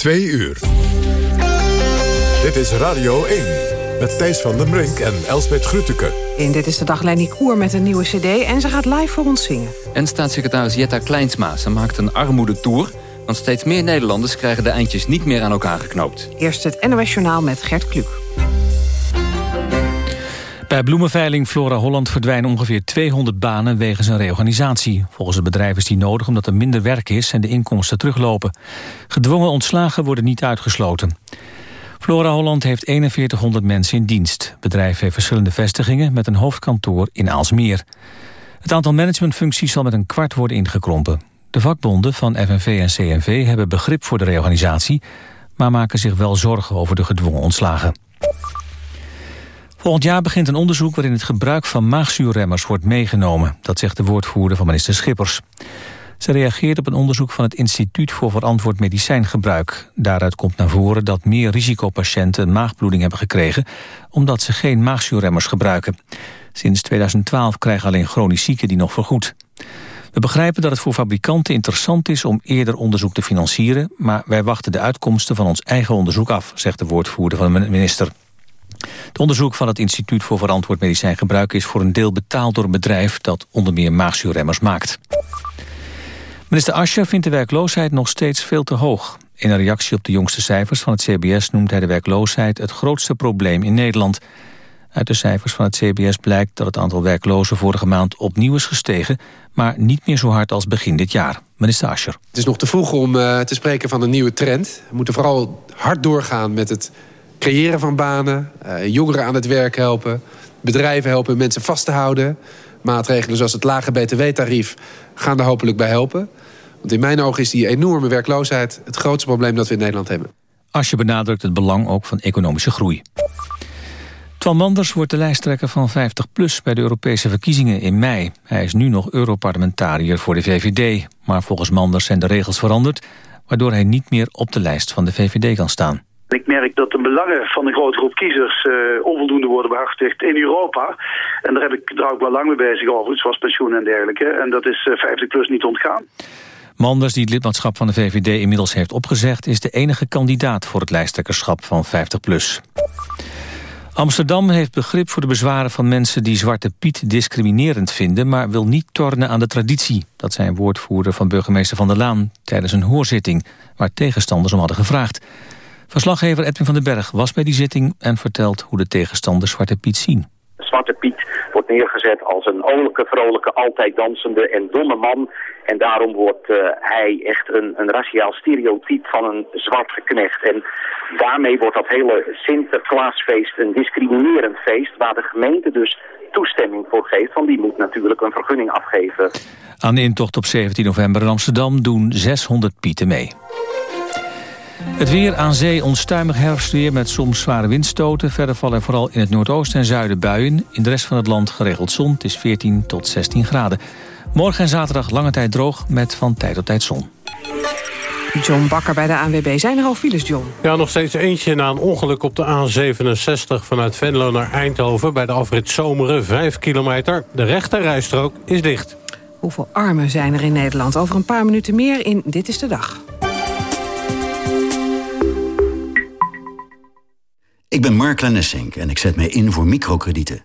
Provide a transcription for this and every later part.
Twee uur. Dit is Radio 1 met Thijs van den Brink en Elsbeth Grütke. In Dit is de dag Lenny Koer met een nieuwe cd en ze gaat live voor ons zingen. En staatssecretaris Jetta Kleinsma. Ze maakt een armoedetour, want steeds meer Nederlanders krijgen de eindjes niet meer aan elkaar geknoopt. Eerst het NOS Journaal met Gert Kluk. Bij bloemenveiling Flora Holland verdwijnen ongeveer 200 banen wegens een reorganisatie. Volgens het bedrijf is die nodig omdat er minder werk is en de inkomsten teruglopen. Gedwongen ontslagen worden niet uitgesloten. Flora Holland heeft 4100 mensen in dienst. Het bedrijf heeft verschillende vestigingen met een hoofdkantoor in Aalsmeer. Het aantal managementfuncties zal met een kwart worden ingekrompen. De vakbonden van FNV en CNV hebben begrip voor de reorganisatie... maar maken zich wel zorgen over de gedwongen ontslagen. Volgend jaar begint een onderzoek waarin het gebruik van maagzuurremmers wordt meegenomen. Dat zegt de woordvoerder van minister Schippers. Ze reageert op een onderzoek van het Instituut voor Verantwoord Medicijngebruik. Daaruit komt naar voren dat meer risicopatiënten een maagbloeding hebben gekregen... omdat ze geen maagzuurremmers gebruiken. Sinds 2012 krijgen alleen chronisch zieken die nog vergoed. We begrijpen dat het voor fabrikanten interessant is om eerder onderzoek te financieren... maar wij wachten de uitkomsten van ons eigen onderzoek af, zegt de woordvoerder van de minister. Het onderzoek van het Instituut voor Verantwoord Medicijngebruik... is voor een deel betaald door een bedrijf dat onder meer maagzuurremmers maakt. Minister Ascher vindt de werkloosheid nog steeds veel te hoog. In een reactie op de jongste cijfers van het CBS noemt hij de werkloosheid het grootste probleem in Nederland. Uit de cijfers van het CBS blijkt dat het aantal werklozen vorige maand opnieuw is gestegen, maar niet meer zo hard als begin dit jaar. Minister Ascher. Het is nog te vroeg om uh, te spreken van een nieuwe trend. We moeten vooral hard doorgaan met het creëren van banen, uh, jongeren aan het werk helpen, bedrijven helpen mensen vast te houden. Maatregelen zoals het lage btw-tarief gaan er hopelijk bij helpen. Want in mijn ogen is die enorme werkloosheid het grootste probleem dat we in Nederland hebben. Asje benadrukt het belang ook van economische groei. Twan Manders wordt de lijsttrekker van 50PLUS bij de Europese verkiezingen in mei. Hij is nu nog Europarlementariër voor de VVD. Maar volgens Manders zijn de regels veranderd... waardoor hij niet meer op de lijst van de VVD kan staan. Ik merk dat de belangen van een grote groep kiezers uh, onvoldoende worden behartigd in Europa. En daar heb ik er ook wel lang mee bezig over, zoals pensioen en dergelijke. En dat is uh, 50 plus niet ontgaan. Manders, die het lidmaatschap van de VVD inmiddels heeft opgezegd... is de enige kandidaat voor het lijsttrekkerschap van 50PLUS. Amsterdam heeft begrip voor de bezwaren van mensen... die Zwarte Piet discriminerend vinden... maar wil niet tornen aan de traditie. Dat zijn woordvoerder van burgemeester Van der Laan... tijdens een hoorzitting waar tegenstanders om hadden gevraagd. Verslaggever Edwin van den Berg was bij die zitting... en vertelt hoe de tegenstanders Zwarte Piet zien. Zwarte Piet wordt neergezet als een olijke, vrolijke, altijd dansende en domme man. En daarom wordt uh, hij echt een, een raciaal stereotype van een zwarte knecht. En daarmee wordt dat hele Sinterklaasfeest een discriminerend feest... waar de gemeente dus toestemming voor geeft. Want die moet natuurlijk een vergunning afgeven. Aan de intocht op 17 november in Amsterdam doen 600 pieten mee. Het weer aan zee onstuimig herfstweer met soms zware windstoten. Verder vallen er vooral in het noordoosten en zuiden buien. In de rest van het land geregeld zon. Het is 14 tot 16 graden. Morgen en zaterdag lange tijd droog met van tijd tot tijd zon. John Bakker bij de ANWB. Zijn er al files, John? Ja, nog steeds eentje na een ongeluk op de A67 vanuit Venlo naar Eindhoven... bij de afrit Zomeren, 5 kilometer. De rechterrijstrook is dicht. Hoeveel armen zijn er in Nederland? Over een paar minuten meer in Dit is de Dag. Ik ben Mark Lennessink en ik zet mij in voor microkredieten.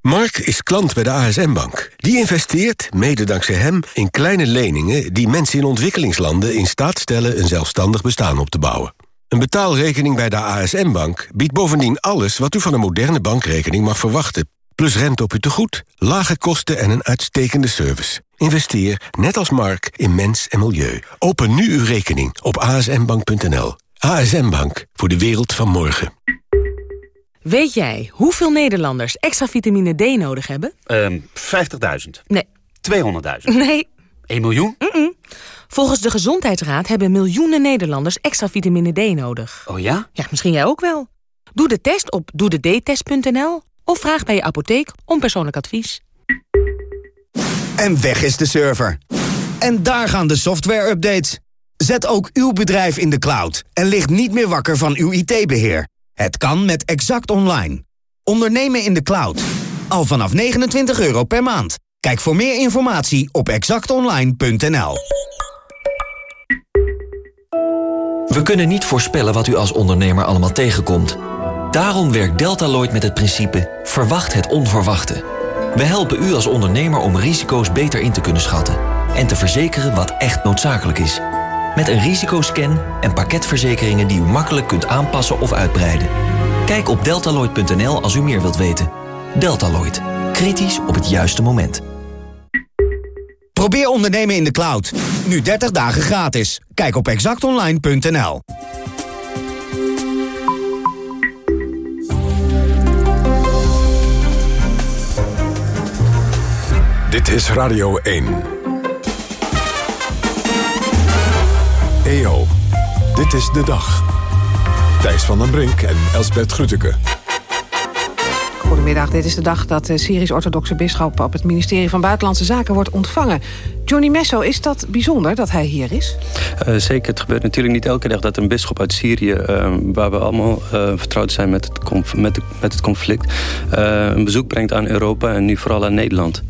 Mark is klant bij de ASM-bank. Die investeert, mede dankzij hem, in kleine leningen... die mensen in ontwikkelingslanden in staat stellen... een zelfstandig bestaan op te bouwen. Een betaalrekening bij de ASM-bank biedt bovendien alles... wat u van een moderne bankrekening mag verwachten. Plus rente op uw tegoed, lage kosten en een uitstekende service. Investeer, net als Mark, in mens en milieu. Open nu uw rekening op asmbank.nl. ASM Bank, voor de wereld van morgen. Weet jij hoeveel Nederlanders extra vitamine D nodig hebben? Um, 50.000. Nee. 200.000. Nee. 1 miljoen? Mm -mm. Volgens de Gezondheidsraad hebben miljoenen Nederlanders extra vitamine D nodig. Oh ja? Ja, misschien jij ook wel. Doe de test op doedetest.nl of vraag bij je apotheek om persoonlijk advies. En weg is de server. En daar gaan de software-updates. Zet ook uw bedrijf in de cloud en ligt niet meer wakker van uw IT-beheer. Het kan met Exact Online. Ondernemen in de cloud. Al vanaf 29 euro per maand. Kijk voor meer informatie op exactonline.nl. We kunnen niet voorspellen wat u als ondernemer allemaal tegenkomt. Daarom werkt Deltaloid met het principe verwacht het onverwachte. We helpen u als ondernemer om risico's beter in te kunnen schatten... en te verzekeren wat echt noodzakelijk is. Met een risicoscan en pakketverzekeringen die u makkelijk kunt aanpassen of uitbreiden. Kijk op deltaloid.nl als u meer wilt weten. Deltaloid. Kritisch op het juiste moment. Probeer ondernemen in de cloud. Nu 30 dagen gratis. Kijk op exactonline.nl. Dit is Radio 1. EO, dit is de dag. Thijs van den Brink en Elsbert Grütke. Goedemiddag, dit is de dag dat de Syrisch-orthodoxe bisschop... op het ministerie van Buitenlandse Zaken wordt ontvangen. Johnny Messo, is dat bijzonder dat hij hier is? Uh, zeker, het gebeurt natuurlijk niet elke dag dat een bisschop uit Syrië... Uh, waar we allemaal uh, vertrouwd zijn met het, met, de, met het conflict... een bezoek brengt aan Europa en nu vooral aan Nederland.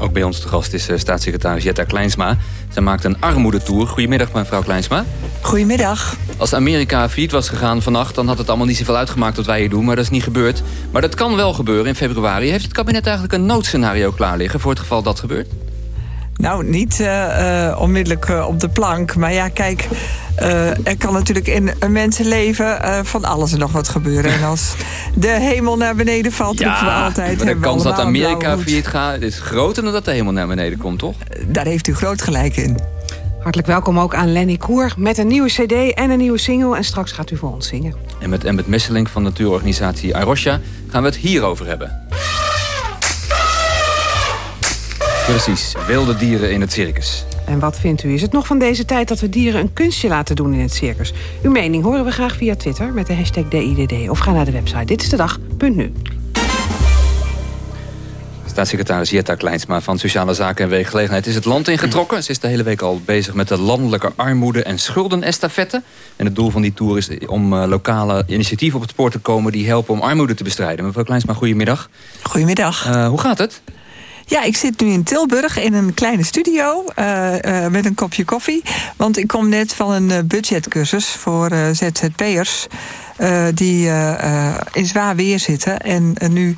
Ook bij ons te gast is staatssecretaris Jetta Kleinsma. Zij maakt een armoedetour. Goedemiddag, mevrouw Kleinsma. Goedemiddag. Als Amerika failliet was gegaan vannacht... dan had het allemaal niet zoveel uitgemaakt wat wij hier doen. Maar dat is niet gebeurd. Maar dat kan wel gebeuren in februari. Heeft het kabinet eigenlijk een noodscenario klaar liggen... voor het geval dat gebeurt? Nou, niet uh, uh, onmiddellijk uh, op de plank. Maar ja, kijk, er kan natuurlijk in een mensenleven van alles en nog wat gebeuren. En als de hemel naar beneden valt, ja, roepen we altijd... Maar de kans dat Amerika failliet gaat is groter dan dat de hemel naar beneden komt, toch? Daar heeft u groot gelijk in. Hartelijk welkom ook aan Lenny Koer met een nieuwe cd en een nieuwe single. En straks gaat u voor ons zingen. En met Emmett Messeling van natuurorganisatie Arosha gaan we het hierover hebben. Precies, wilde dieren in het circus. En wat vindt u? Is het nog van deze tijd dat we dieren een kunstje laten doen in het circus? Uw mening horen we graag via Twitter met de hashtag DIDD. Of ga naar de website Dit is de dag.nu. Staatssecretaris Jetta Kleinsma van Sociale Zaken en Werkgelegenheid is het land ingetrokken. Ze is de hele week al bezig met de landelijke armoede- en schuldenestafette. En het doel van die tour is om uh, lokale initiatieven op het spoor te komen... die helpen om armoede te bestrijden. Mevrouw Kleinsma, goedemiddag. Goedemiddag. Uh, hoe gaat het? Ja, ik zit nu in Tilburg in een kleine studio uh, uh, met een kopje koffie. Want ik kom net van een budgetcursus voor uh, ZZP'ers... die in zwaar weer zitten en nu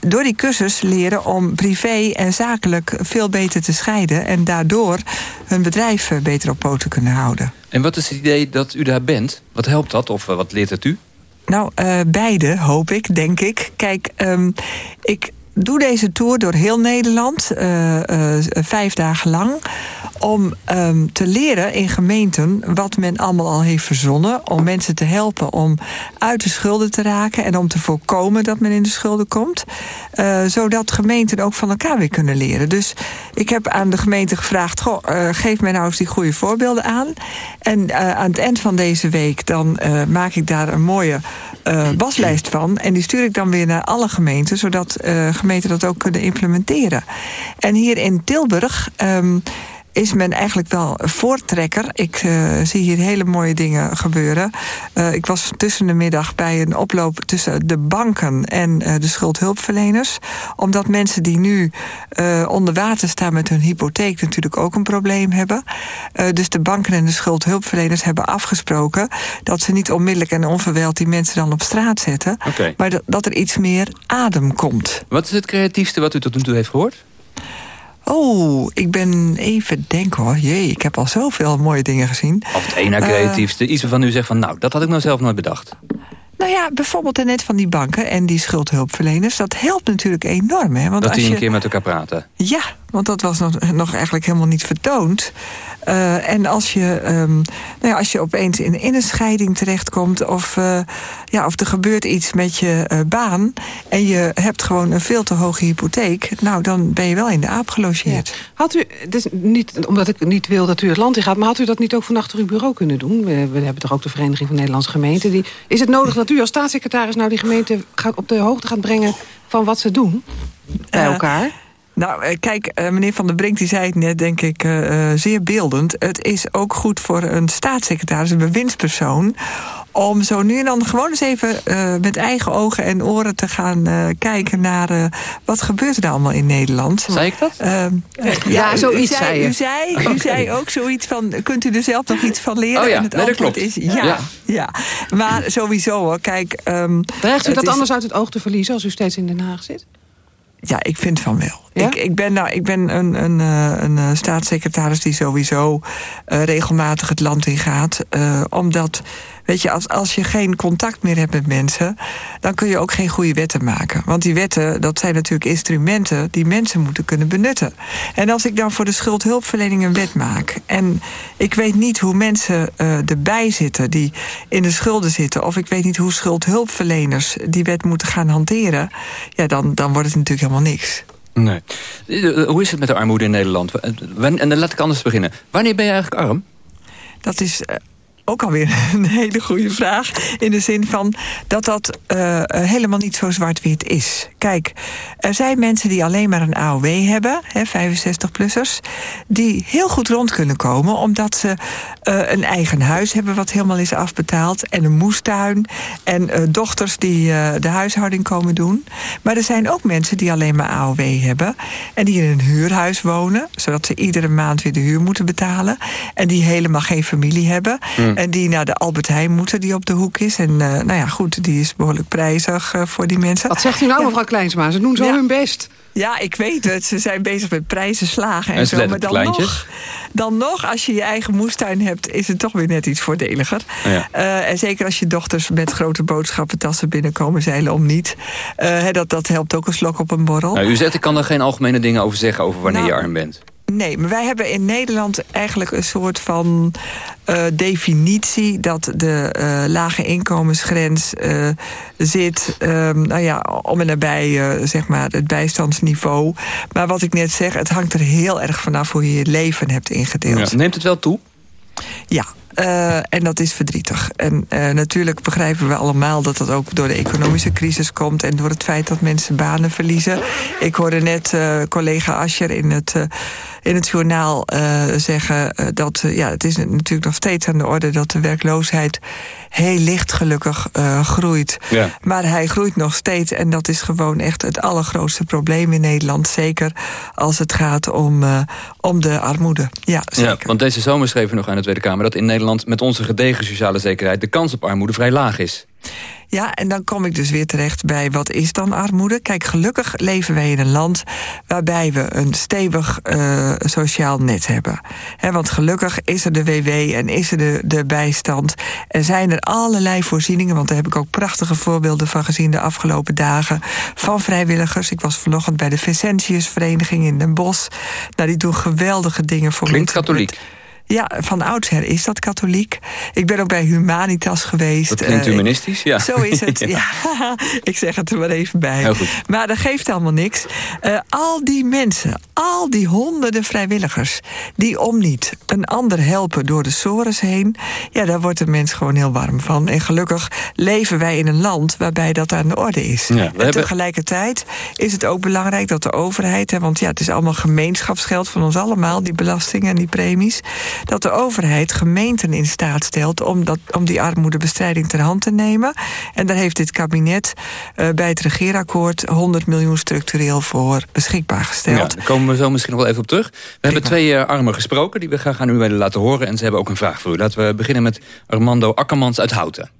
door die cursus leren om privé en zakelijk veel beter te scheiden... en daardoor hun bedrijf beter op poten kunnen houden. En wat is het idee dat u daar bent? Wat helpt dat of wat leert het u? Nou, beide hoop ik, denk ik. Kijk, um, ik doe deze tour door heel Nederland, uh, uh, vijf dagen lang... om um, te leren in gemeenten wat men allemaal al heeft verzonnen... om mensen te helpen om uit de schulden te raken... en om te voorkomen dat men in de schulden komt. Uh, zodat gemeenten ook van elkaar weer kunnen leren. Dus ik heb aan de gemeente gevraagd... Geef mij nou eens die goede voorbeelden aan. En aan het eind van deze week dan maak ik daar een mooie waslijst van... en die stuur ik dan weer naar alle gemeenten... zodat gemeenten dat ook kunnen implementeren. En hier in Tilburg um, is men eigenlijk wel voortrekker. Ik uh, zie hier hele mooie dingen gebeuren. Uh, ik was tussen de middag bij een oploop tussen de banken en uh, de schuldhulpverleners. Omdat mensen die nu onder water staan met hun hypotheek natuurlijk ook een probleem hebben. dus de banken en de schuldhulpverleners hebben afgesproken dat ze niet onmiddellijk en onverwijld die mensen dan op straat zetten. Okay. Maar dat, dat er iets meer adem komt. Wat is het creatiefste wat u tot nu toe heeft gehoord? Oh, ik ben even denken hoor. Jee, ik heb al zoveel mooie dingen gezien. Of het ene creatiefste. Uh, Iets waarvan u zegt van nou, dat had ik nou zelf nooit bedacht. Nou ja, bijvoorbeeld net van die banken en die schuldhulpverleners. Dat helpt natuurlijk enorm. Hè? Want dat als die je... een keer met elkaar praten. Ja, want dat was nog, nog eigenlijk helemaal niet vertoond. Uh, en als je, um, nou ja, als je opeens in, in een scheiding terechtkomt... of, uh, ja, of er gebeurt iets met je uh, baan... en je hebt gewoon een veel te hoge hypotheek... nou, dan ben je wel in de aap gelogeerd. Ja. Had u, dus niet, omdat ik niet wil dat u het land in gaat... maar had u dat niet ook van achter uw bureau kunnen doen? We, we hebben toch ook de Vereniging van Nederlandse Gemeenten. Die, is het nodig dat u als staatssecretaris... nou die gemeente gaat op de hoogte gaat brengen van wat ze doen bij elkaar? Nou, kijk, meneer Van der Brink die zei het net, denk ik, uh, zeer beeldend. Het is ook goed voor een staatssecretaris, een bewindspersoon om zo nu en dan gewoon eens even uh, met eigen ogen en oren te gaan uh, kijken naar uh, wat gebeurt er nou allemaal in Nederland. Zei ik dat? ja, ja, zoiets u zei, zei je. U zei, u zei ook zoiets van, kunt u er zelf nog iets van leren? Oh ja, en het nee, dat klopt. is ja, Ja. ja. Maar sowieso hoor, kijk... Um, Dreigt u dat anders uit het oog te verliezen als u steeds in Den Haag zit? Ja, ik vind van wel. Ja? Ik, ik ben, nou, ik ben een, een, eh, een eh, staatssecretaris die sowieso uh, regelmatig het land ingaat. Uh, omdat, weet je, als, als je geen contact meer hebt met mensen... dan kun je ook geen goede wetten maken. Want die wetten, dat zijn natuurlijk instrumenten... die mensen moeten kunnen benutten. En als ik dan voor de schuldhulpverlening een wet maak... en ik weet niet hoe mensen uh, erbij zitten die in de schulden zitten... of ik weet niet hoe schuldhulpverleners die wet moeten gaan hanteren... ja, dan, dan wordt het natuurlijk helemaal niks. Nee. Uh, Hoe is het met de armoede in Nederland? En dan laat ik anders beginnen. Wanneer ben je eigenlijk arm? Dat is uh, ook alweer een hele goede vraag. In de zin van dat dat uh, helemaal niet zo zwart-wit is. Kijk, er zijn mensen die alleen maar een AOW hebben, 65-plussers... die heel goed rond kunnen komen... omdat ze uh, een eigen huis hebben wat helemaal is afbetaald... en een moestuin en dochters die de huishouding komen doen. Maar er zijn ook mensen die alleen maar AOW hebben... en die in een huurhuis wonen... zodat ze iedere maand weer de huur moeten betalen... en die helemaal geen familie hebben... Mm. En die naar de Albert Heijn moeten, die op de hoek is. En uh, nou ja, goed, die is behoorlijk prijzig uh, voor die mensen. Wat zegt u nou, ja. mevrouw Kleinsma? Ze doen zo ja. hun best. Ja, ik weet het. Ze zijn bezig met prijzen slagen en, en zo. Maar dan nog, dan nog, als je je eigen moestuin hebt... is het toch weer net iets voordeliger. Ja. Uh, en zeker als je dochters met grote boodschappentassen binnenkomen zeilen om niet. Uh, dat, dat helpt ook een slok op een borrel. Nou, u zegt, ik kan er geen algemene dingen over zeggen... over wanneer nou, je arm bent. Nee, maar wij hebben in Nederland eigenlijk een soort van uh, definitie... dat de uh, lage inkomensgrens uh, zit, nou ja, om en nabij zeg maar het bijstandsniveau. Maar wat ik net zeg, het hangt er heel erg vanaf hoe je je leven hebt ingedeeld. Ja. Neemt het wel toe? Ja, uh, en dat is verdrietig. En uh, natuurlijk begrijpen we allemaal dat dat ook door de economische crisis komt... en door het feit dat mensen banen verliezen. Ik hoorde net uh, collega Ascher in het, in het journaal zeggen... dat ja, het is natuurlijk nog steeds aan de orde dat de werkloosheid... heel licht gelukkig groeit. Ja. Maar hij groeit nog steeds en dat is gewoon echt het allergrootste probleem in Nederland. Zeker als het gaat om, om de armoede. Ja, zeker. Ja, want deze zomer schreven we nog aan de Tweede Kamer... dat in Nederland met onze gedegen sociale zekerheid... de kans op armoede vrij laag is. Ja, en dan kom ik dus weer terecht bij wat is dan armoede? Kijk, gelukkig leven wij in een land waarbij we een stevig uh, sociaal net hebben. He, want gelukkig is er de WW en is er de, de bijstand. En zijn er allerlei voorzieningen, want daar heb ik ook prachtige voorbeelden van gezien de afgelopen dagen. Van vrijwilligers. Ik was vanochtend bij de Vicentiusvereniging in Den Bosch. Nou, die doen geweldige dingen voor Klinkt katholiek. Ja, van oudsher is dat katholiek. Ik ben ook bij Humanitas geweest. Dat klinkt humanistisch, ja. Zo is het, ja. ik zeg het er maar even bij. Maar dat geeft allemaal niks. Uh, al die mensen, al die honderden vrijwilligers... die om niet een ander helpen door de sores heen... ja, daar wordt de mens gewoon heel warm van. En gelukkig leven wij in een land waarbij dat aan de orde is. Ja, en hebben... tegelijkertijd is het ook belangrijk dat de overheid... Hè, want ja, het is allemaal gemeenschapsgeld van ons allemaal... die belastingen en die premies dat de overheid gemeenten in staat stelt om, dat, om die armoedebestrijding ter hand te nemen. En daar heeft dit kabinet uh, bij het regeerakkoord 100 miljoen structureel voor beschikbaar gesteld. Ja, daar komen we zo misschien nog wel even op terug. We Prima. hebben twee uh, armen gesproken die we graag aan u willen laten horen. En ze hebben ook een vraag voor u. Laten we beginnen met Armando Akkermans uit Houten.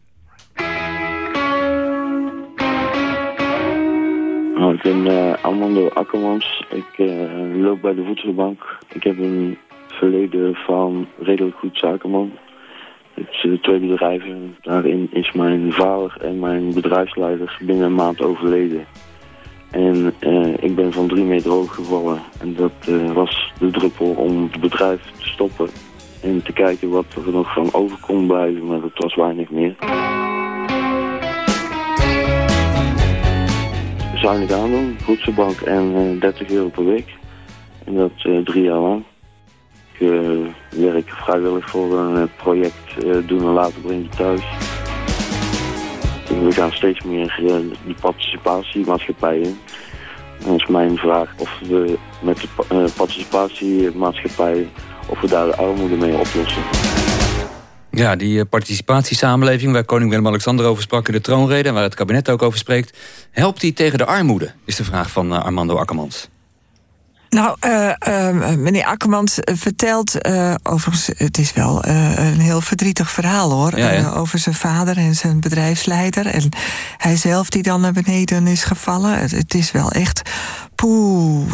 Nou, ik ben uh, Armando Akkermans. Ik loop bij de voedselbank. Ik heb een verleden van redelijk goed zakenman. Ik zit twee bedrijven. Daarin is mijn vader en mijn bedrijfsleider binnen een maand overleden. En uh, ik ben van drie meter hoog gevallen. En dat uh, was de druppel om het bedrijf te stoppen. En te kijken wat er nog van over kon blijven. Maar dat was weinig meer. Zuinig aandoen, voedselbank en uh, 30 euro per week. En dat drie jaar lang. Uh, werk vrijwillig voor een uh, project uh, Doen en Laten Brengen Thuis. En we gaan steeds meer die participatiemaatschappijen in. Dan is mijn vraag of we met de participatiemaatschappij of we daar de armoede mee oplossen. Ja, die eh, participatiesamenleving waar koning Willem-Alexander over sprak in de troonrede... en waar het kabinet ook over spreekt... helpt die tegen de armoede, is de vraag van eh, Armando Akkermans. Nou, uh, uh, meneer Akkermans vertelt, uh, overigens, het is wel een heel verdrietig verhaal hoor. Ja, ja. over zijn vader en zijn bedrijfsleider. En hij zelf die dan naar beneden is gevallen. Het, het is wel echt, poeh.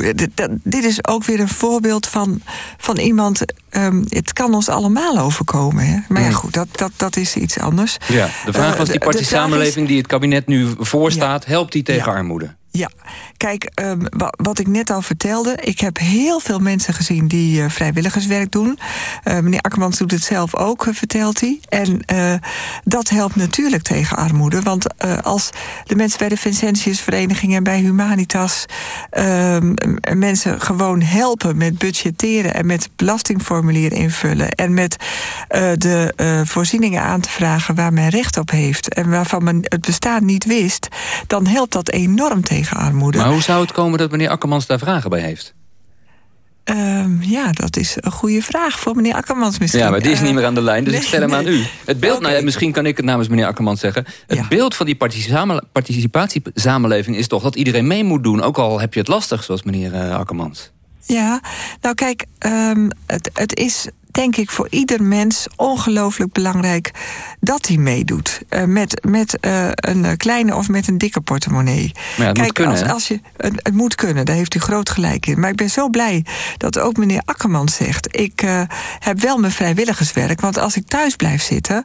Dit, is ook weer een voorbeeld van, van iemand, um, het kan ons allemaal overkomen. Hè? Maar ja, goed, dat, dat, dat is iets anders. Ja, de vraag was die partijsamenleving die het kabinet nu voorstaat, helpt die tegen armoede? Ja, kijk, um, wat ik net al vertelde... ik heb heel veel mensen gezien die uh, vrijwilligerswerk doen. Uh, meneer Akkermans doet het zelf ook, uh, vertelt hij. En dat helpt natuurlijk tegen armoede. Want als de mensen bij de Vincentiusvereniging... en bij Humanitas ehm, mensen gewoon helpen met budgetteren... en met belastingformulier invullen... en met de voorzieningen aan te vragen waar men recht op heeft... en waarvan men het bestaan niet wist... dan helpt dat enorm tegen armoede. Maar hoe zou het komen dat meneer Akkermans daar vragen bij heeft? Um, ja, dat is een goede vraag voor meneer Akkermans misschien. Ja, maar die is niet meer aan de lijn, dus nee, ik stel hem aan u. Het beeld, okay. nou, misschien kan ik het namens meneer Akkermans zeggen... het ja. beeld van die participatiesamenleving is toch dat iedereen mee moet doen... ook al heb je het lastig, zoals meneer uh, Akkermans. Ja, nou kijk, um, het, het is denk ik voor ieder mens ongelooflijk belangrijk dat hij meedoet. Uh, met met uh, een kleine of met een dikke portemonnee. Maar ja, het Kijk, moet kunnen, als, als je, het, het, moet kunnen, daar heeft u groot gelijk in. Maar ik ben zo blij dat ook meneer Akkerman zegt... ik uh, heb wel mijn vrijwilligerswerk, want als ik thuis blijf zitten...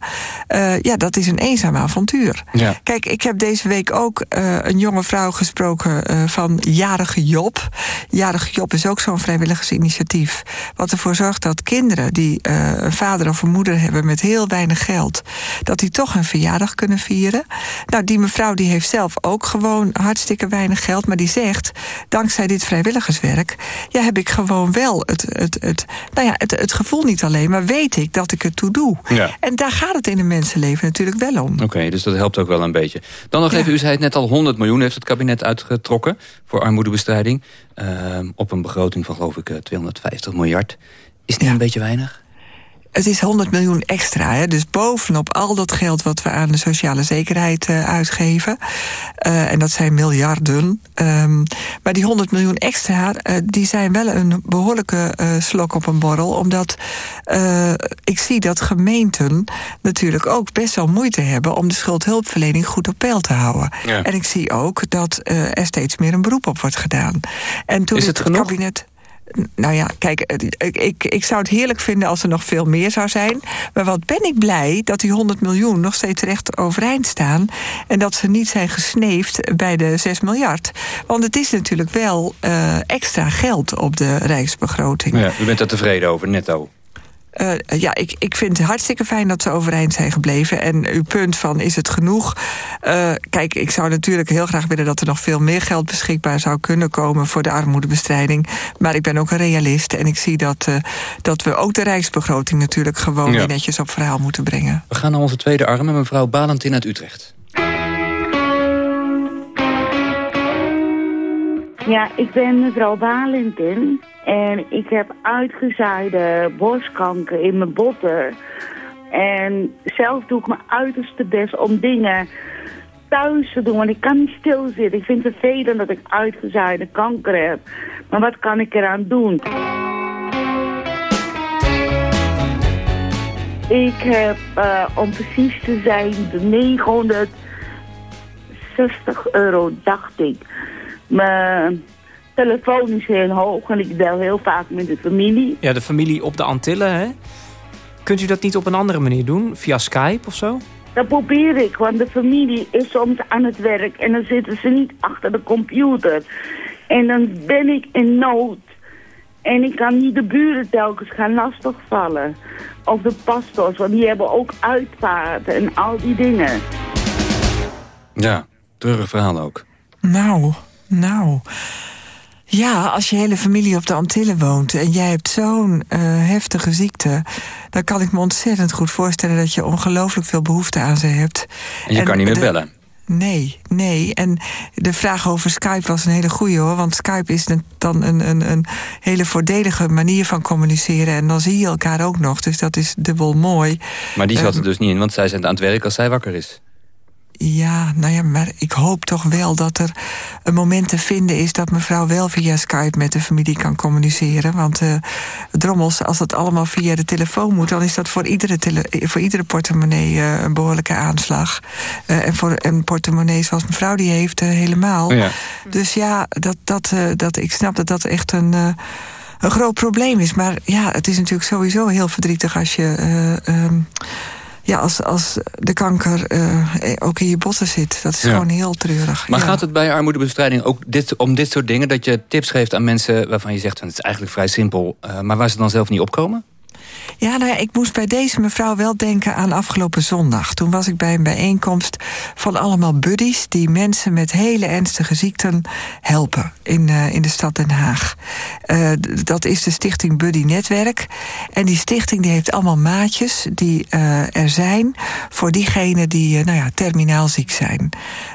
ja, dat is een eenzaam avontuur. Ja. Kijk, ik heb deze week ook een jonge vrouw gesproken van Jarige Job. Jarige Job is ook zo'n vrijwilligersinitiatief... wat ervoor zorgt dat kinderen die uh, een vader of een moeder hebben met heel weinig geld, dat die toch een verjaardag kunnen vieren. Nou, die mevrouw die heeft zelf ook gewoon hartstikke weinig geld, maar die zegt, dankzij dit vrijwilligerswerk, ja, heb ik gewoon wel het, het, het, nou ja, het, het gevoel niet alleen, maar weet ik dat ik het toe doe. Ja. En daar gaat het in een mensenleven natuurlijk wel om. Oké, okay, dus dat helpt ook wel een beetje. Dan nog ja. even, u zei het net al, 100 miljoen heeft het kabinet uitgetrokken voor armoedebestrijding. Uh, op een begroting van geloof ik 250 miljard. Is niet ja. een beetje weinig? Het is 100 miljoen extra. Hè? Dus bovenop al dat geld wat we aan de sociale zekerheid uh, uitgeven. Uh, en dat zijn miljarden. Um, maar die 100 miljoen extra, uh, die zijn wel een behoorlijke slok op een borrel. Omdat ik zie dat gemeenten natuurlijk ook best wel moeite hebben... om de schuldhulpverlening goed op peil te houden. Ja. En ik zie ook dat er steeds meer een beroep op wordt gedaan. En toen is het, het genoeg? kabinet... Nou ja, kijk, ik, ik, zou het heerlijk vinden als er nog veel meer zou zijn. Maar wat ben ik blij dat die 100 miljoen nog steeds recht overeind staan. En dat ze niet zijn gesneefd bij de 6 miljard. Want het is natuurlijk wel uh, extra geld op de rijksbegroting. Ja, u bent er tevreden over, netto? Uh, ja, ik, ik vind het hartstikke fijn dat ze overeind zijn gebleven. En uw punt van, is het genoeg? Uh, kijk, ik zou natuurlijk heel graag willen dat er nog veel meer geld beschikbaar zou kunnen komen voor de armoedebestrijding. Maar ik ben ook een realist en ik zie dat, uh, dat we ook de rijksbegroting natuurlijk gewoon Ja. weer netjes op verhaal moeten brengen. We gaan naar onze tweede arm met mevrouw Balentin uit Utrecht. Ja, ik ben mevrouw Valentin en ik heb uitgezaaide borstkanker in mijn botten. En zelf doe ik mijn uiterste best om dingen thuis te doen, want ik kan niet stilzitten. Ik vind het vervelend dat ik uitgezaaide kanker heb. Maar wat kan ik eraan doen? Ik heb, uh, om precies te zijn, de 960 euro, dacht ik. Mijn telefoon is heel hoog en ik bel heel vaak met de familie. Ja, de familie op de Antillen, hè? Kunt u dat niet op een andere manier doen? Via Skype of zo? Dat probeer ik, want de familie is soms aan het werk en dan zitten ze niet achter de computer. En dan ben ik in nood. En ik kan niet de buren telkens gaan lastigvallen. Of de pastors, want die hebben ook uitvaarten en al die dingen. Ja, treurig verhaal ook. Nou, nou. Ja, als je hele familie op de Antillen woont en jij hebt zo'n uh, heftige ziekte, dan kan ik me ontzettend goed voorstellen dat je ongelooflijk veel behoefte aan ze hebt. En je kan niet meer de- bellen. Nee, nee. En de vraag over Skype was een hele goede hoor. Want Skype is dan een, een, een hele voordelige manier van communiceren. En dan zie je elkaar ook nog. Dus dat is dubbel mooi. Maar die zat Eh, er dus niet in, want zij zijn aan het werk als zij wakker is. Ja, nou ja, maar ik hoop toch wel dat er een moment te vinden is... dat mevrouw wel via Skype met de familie kan communiceren. Want eh drommels, als het allemaal via de telefoon moet... dan is dat voor iedere, tele- voor iedere portemonnee eh, een behoorlijke aanslag. Eh, en voor een portemonnee zoals mevrouw die heeft, eh, helemaal. Ja. Dus ja, dat, dat, eh, dat, ik snap dat dat echt een... eh, een groot probleem is. Maar ja, het is natuurlijk sowieso heel verdrietig als je... eh, ehm, ja, als, als de kanker eh, ook in je botten zit. Dat is Ja. gewoon heel treurig. Maar ja. gaat het bij armoedebestrijding ook dit, om dit soort dingen... dat je tips geeft aan mensen waarvan je zegt... van, het is eigenlijk vrij simpel, eh, maar waar ze dan zelf niet opkomen? Ja, nou ja, ik moest bij deze mevrouw wel denken aan afgelopen zondag. Toen was ik bij een bijeenkomst van allemaal buddies... die mensen met hele ernstige ziekten helpen in, eh, in de stad Den Haag. Eh, dat is de stichting Buddy Netwerk. En die stichting die heeft allemaal maatjes die eh, er zijn... voor diegenen die nou ja, terminaal ziek zijn.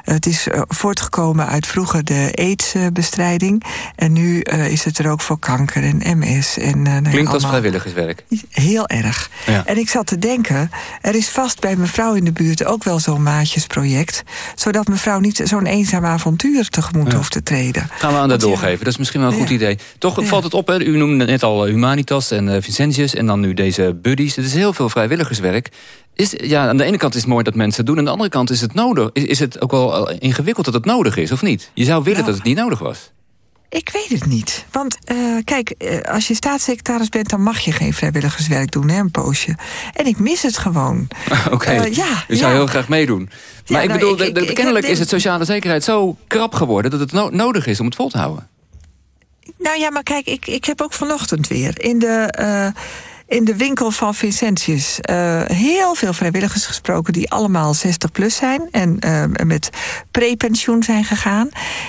het is voortgekomen uit vroeger de aidsbestrijding... en nu is het er ook voor kanker en MS. En, nou ja, Klinkt als vrijwilligerswerk. Heel erg. Ja. En ik zat te denken, er is vast bij mevrouw in de buurt ook wel zo'n maatjesproject. Zodat mevrouw niet zo'n eenzaam avontuur tegemoet Ja. hoeft te treden. Gaan we aan dat doorgeven. Dat is misschien wel een goed idee. Toch valt het op, hè? u noemde net al eh, Humanitas en eh, Vincentius... en dan nu deze buddies. Het is heel veel vrijwilligerswerk. Is, ja, aan de ene kant is het mooi dat mensen het doen... aan de andere kant is het, nodig, is, is het ook wel eh, ingewikkeld dat het nodig is, of niet? Je zou willen Nou. dat het niet nodig was. Ik weet het niet. Want eh, kijk, eh, als je staatssecretaris bent... dan mag je geen vrijwilligerswerk doen, hè, een poosje. En ik mis het gewoon. Oké, Eh, ja, u zou heel graag meedoen. Maar ik nou, bedoel, ik- de- de- kennelijk is het sociale zekerheid zo krap geworden... dat het no- nodig is om het vol te houden. Nou ja, maar kijk, ik, ik heb ook vanochtend weer in de, in de winkel van Vincentius eh, heel veel vrijwilligers gesproken die allemaal 60 plus zijn en eh, met prepensioen zijn gegaan.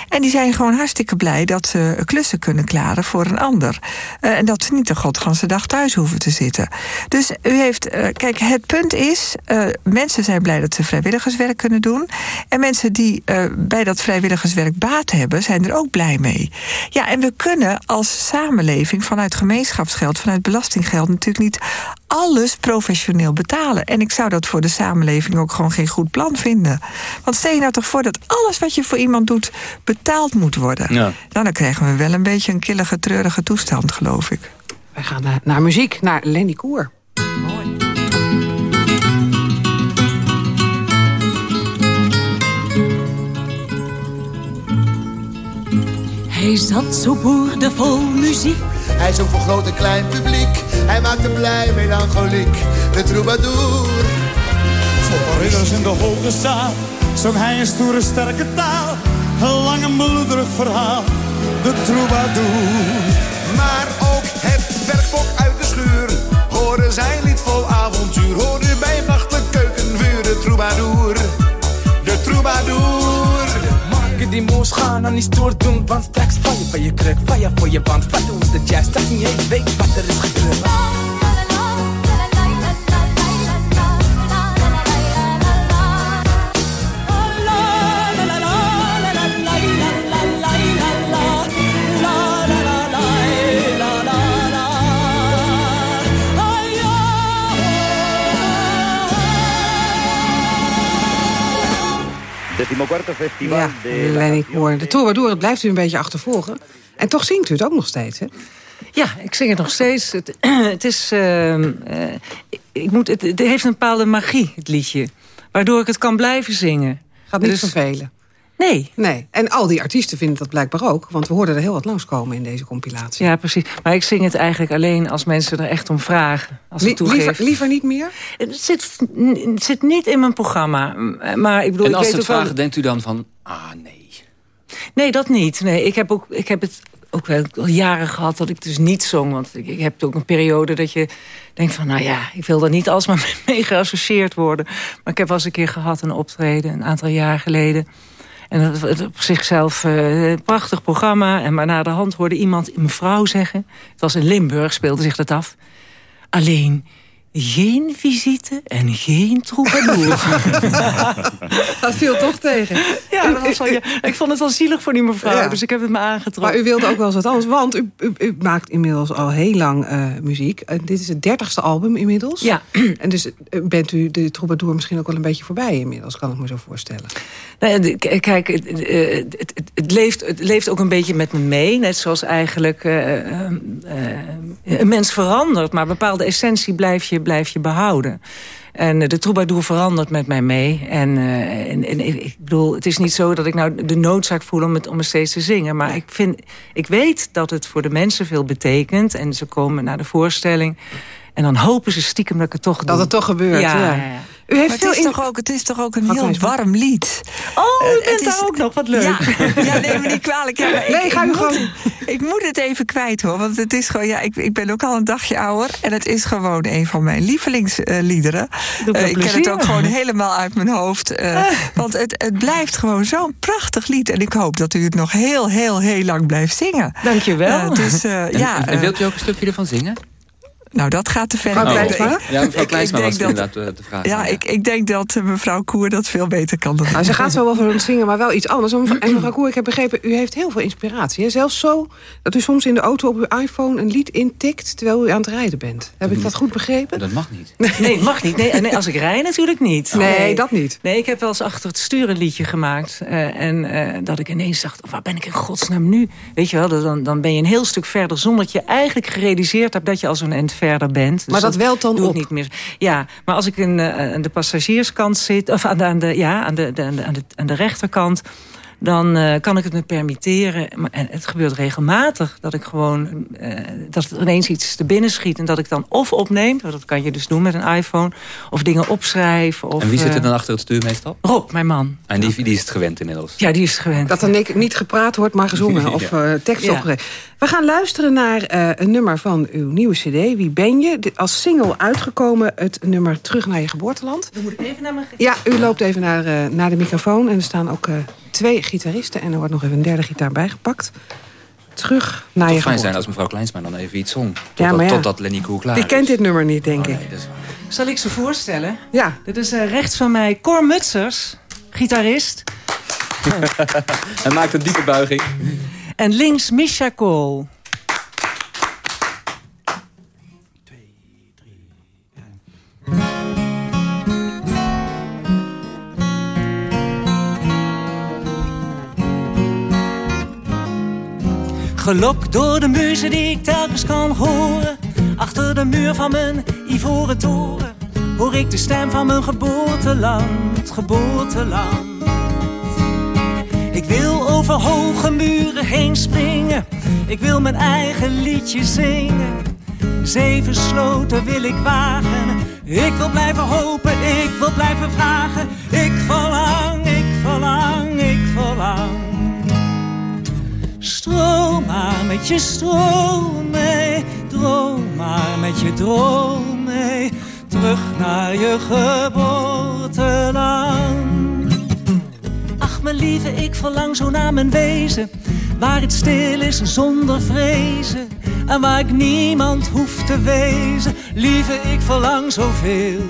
En die zijn gewoon hartstikke blij dat ze klussen kunnen klaren voor een ander. Eh, en dat ze niet de godganse dag thuis hoeven te zitten. Dus u heeft, kijk, het punt is, mensen zijn blij dat ze vrijwilligerswerk kunnen doen. En mensen die bij dat vrijwilligerswerk baat hebben, zijn er ook blij mee. Ja, en we kunnen als samenleving vanuit gemeenschapsgeld, vanuit belastinggeld natuurlijk niet alles professioneel betalen. En ik zou dat voor de samenleving ook gewoon geen goed plan vinden. Want stel je nou toch voor dat alles wat je voor iemand doet betaald moet worden. Ja. Nou, dan krijgen we wel een beetje een killige, treurige toestand, geloof ik. Wij gaan naar, naar muziek, naar Lenny Koer. Hij zat zo boerdevol muziek. Hij zong voor groot en klein publiek. Hij maakte blij melancholiek. De troubadour. Voor ridders in de hoge zaal zong hij een stoere sterke taal. Een lang en bloederig verhaal, de troubadour. Maar ook het werkvolk uit de schuur. Hoorde zijn lied vol avontuur. Hoorde bij nachtelijk keukenvuur. De troubadour. De troubadour. Die moes gaan en niet stoer doen Want straks val je van je kruk, val je voor je band Wat doen de jazz, dat niet eens weet wat er is gebeurd Decimocuarto festival Ja, de Lenny Koer. De troubadour, het blijft u een beetje achtervolgen. En toch zingt u het ook nog steeds, hè? Ja, ik zing het nog steeds. Het, het is, ehm, eh, ik moet, het, het heeft een bepaalde magie, het liedje. Waardoor ik het kan blijven zingen. Gaat niet Dus- vervelen. Nee. Nee. En al die artiesten vinden dat blijkbaar ook. Want we hoorden er heel wat langskomen in deze compilatie. Ja, precies. Maar ik zing het eigenlijk alleen als mensen er echt om vragen. Als liever, liever niet meer? Het zit, het zit niet in mijn programma. Maar ik bedoel, en ik als weet ze het wel- vragen, denkt u dan van... ah, nee. Nee, dat niet. Nee, ik, heb ook, ik heb het ook wel al jaren gehad dat ik dus niet zong. Want ik, ik heb ook een periode dat je denkt van... nou ja, ik wil er niet alsmaar mee geassocieerd worden. Maar ik heb wel eens een keer gehad een optreden, een aantal jaar geleden... En was op zichzelf eh, een prachtig programma. En maar na de hand hoorde iemand een mevrouw zeggen... het was in Limburg, speelde zich dat af... alleen Geen visite en geen troubadour. dat viel toch tegen. Ja, dat was wel, ja, ik vond het wel zielig voor die mevrouw, Ja. dus ik heb het me aangetrokken. Maar u wilde ook wel eens wat anders, want u, u, u maakt inmiddels al heel lang eh, muziek. En dit is het dertigste album inmiddels. Ja. En dus eh, bent u de troubadour misschien ook wel een beetje voorbij inmiddels, kan ik me zo voorstellen. Nou kijk, het, eh, het, het, het leeft, het leeft ook een beetje met me mee. Net zoals eigenlijk eh, eh, eh, een mens verandert. Maar bepaalde essentie blijf je, blijf je behouden. En eh, de troubadour verandert met mij mee. En, eh, en, en ik bedoel, het is niet zo dat ik nou de noodzaak voel om het, om het steeds te zingen. Maar ik, vind, ik weet dat het voor de mensen veel betekent. En ze komen naar de voorstelling. En dan hopen ze stiekem dat ik het toch doe. Dat het toch gebeurt, ja. ja, ja. U heeft Maar veel het, is in- toch ook, het is toch ook een heel warm lied. Oh, u het bent is- daar ook nog, wat leuk. Ja, ja neem me niet kwalijk. Ja, maar ik, ga ik, u moet, gewoon. ik moet het even kwijt hoor. Want het is gewoon, ja, ik, ik ben ook al een dagje ouder. En het is gewoon een van mijn lievelingsliederen. Eh, ik ken het ook gewoon helemaal uit mijn hoofd. eh, want het, het blijft gewoon zo'n prachtig lied. En ik hoop dat u het nog heel, heel, heel lang blijft zingen. Dank je wel. Eh, eh, En, ja, en eh, wilt u ook een stukje ervan zingen? Nou, dat gaat te ver. Mevrouw Kleinsma? Ja, mevrouw ik- Kleinsma ik was denk dat- inderdaad eh, de vraag. Ja, ik, ik denk dat eh, mevrouw Koer dat veel beter kan dan Nou, ze gaat zo wel voor ons zingen, maar wel iets anders. En mevrouw Koer, ik heb begrepen, u heeft heel veel inspiratie. Hè? Zelfs zo dat u soms in de auto op uw iPhone een lied intikt... terwijl u aan het rijden bent. Heb ik dat goed begrepen? Dat mag niet. Nee, mag niet. Nee, nee, als ik rij natuurlijk niet. Nee, dat niet. Nee, ik heb wel eens achter het stuur een liedje gemaakt. eh, en eh, dat ik ineens dacht, waar ben ik in godsnaam nu? Weet je wel, dan, dan ben je een heel stuk verder... zonder dat je eigenlijk gerealiseerd hebt dat je al zo'n end verder bent. Dus Maar dat welt dan doe ik op. niet meer. Ja, maar als ik in, eh, aan de passagierskant zit... of aan de, aan de, ja, aan de, aan de, aan de, aan de rechterkant... dan eh, kan ik het me permitteren. Maar, en het gebeurt regelmatig dat ik gewoon... eh, dat er ineens iets te binnen schiet... en dat ik dan of opneem, dat kan je dus doen met een iPhone... of dingen opschrijf. Of, En wie zit er dan achter het stuur meestal? Rob, mijn man. En die, die is het gewend inmiddels. Ja, die is het gewend. Dat er ni- niet gepraat wordt, maar gezongen of eh, tekst Ja. opgegeven. We gaan luisteren naar eh, een nummer van uw nieuwe cd. Wie ben je? Dit- Als single uitgekomen het nummer Terug naar je geboorteland. Dan moet ik even naar mijn... Ja, u loopt even naar, eh, naar de microfoon. En er staan ook eh, twee gitaristen. En er wordt nog even een derde gitaar bijgepakt. Terug naar Het je zou fijn zijn als mevrouw Kleinsma dan even iets zong. Totdat, Ja, maar ja. totdat Lenny Koer klaar Die is. kent dit nummer niet, denk ik. Zal ik ze voorstellen? Ja. Dit is eh, rechts van mij Cor Mutsers, gitarist. Hij maakt een diepe buiging. En links Misha Kool. Gelokt door de muzen die ik telkens kan horen. Achter de muur van mijn ivoren toren. Hoor ik de stem van mijn geboorteland, geboorteland. Ik wil over hoge muren heen springen. Ik wil mijn eigen liedje zingen. Zeven sloten wil ik wagen. Ik wil blijven hopen, ik wil blijven vragen. Ik verlang, ik verlang, ik verlang. Stroom maar met je stroom mee. Droom maar met je droom mee. Terug naar je geboorteland. Mijn lieve, ik verlang zo naar mijn wezen. Waar het stil is zonder vrezen. En waar ik niemand hoef te wezen. Lieve, ik verlang zoveel.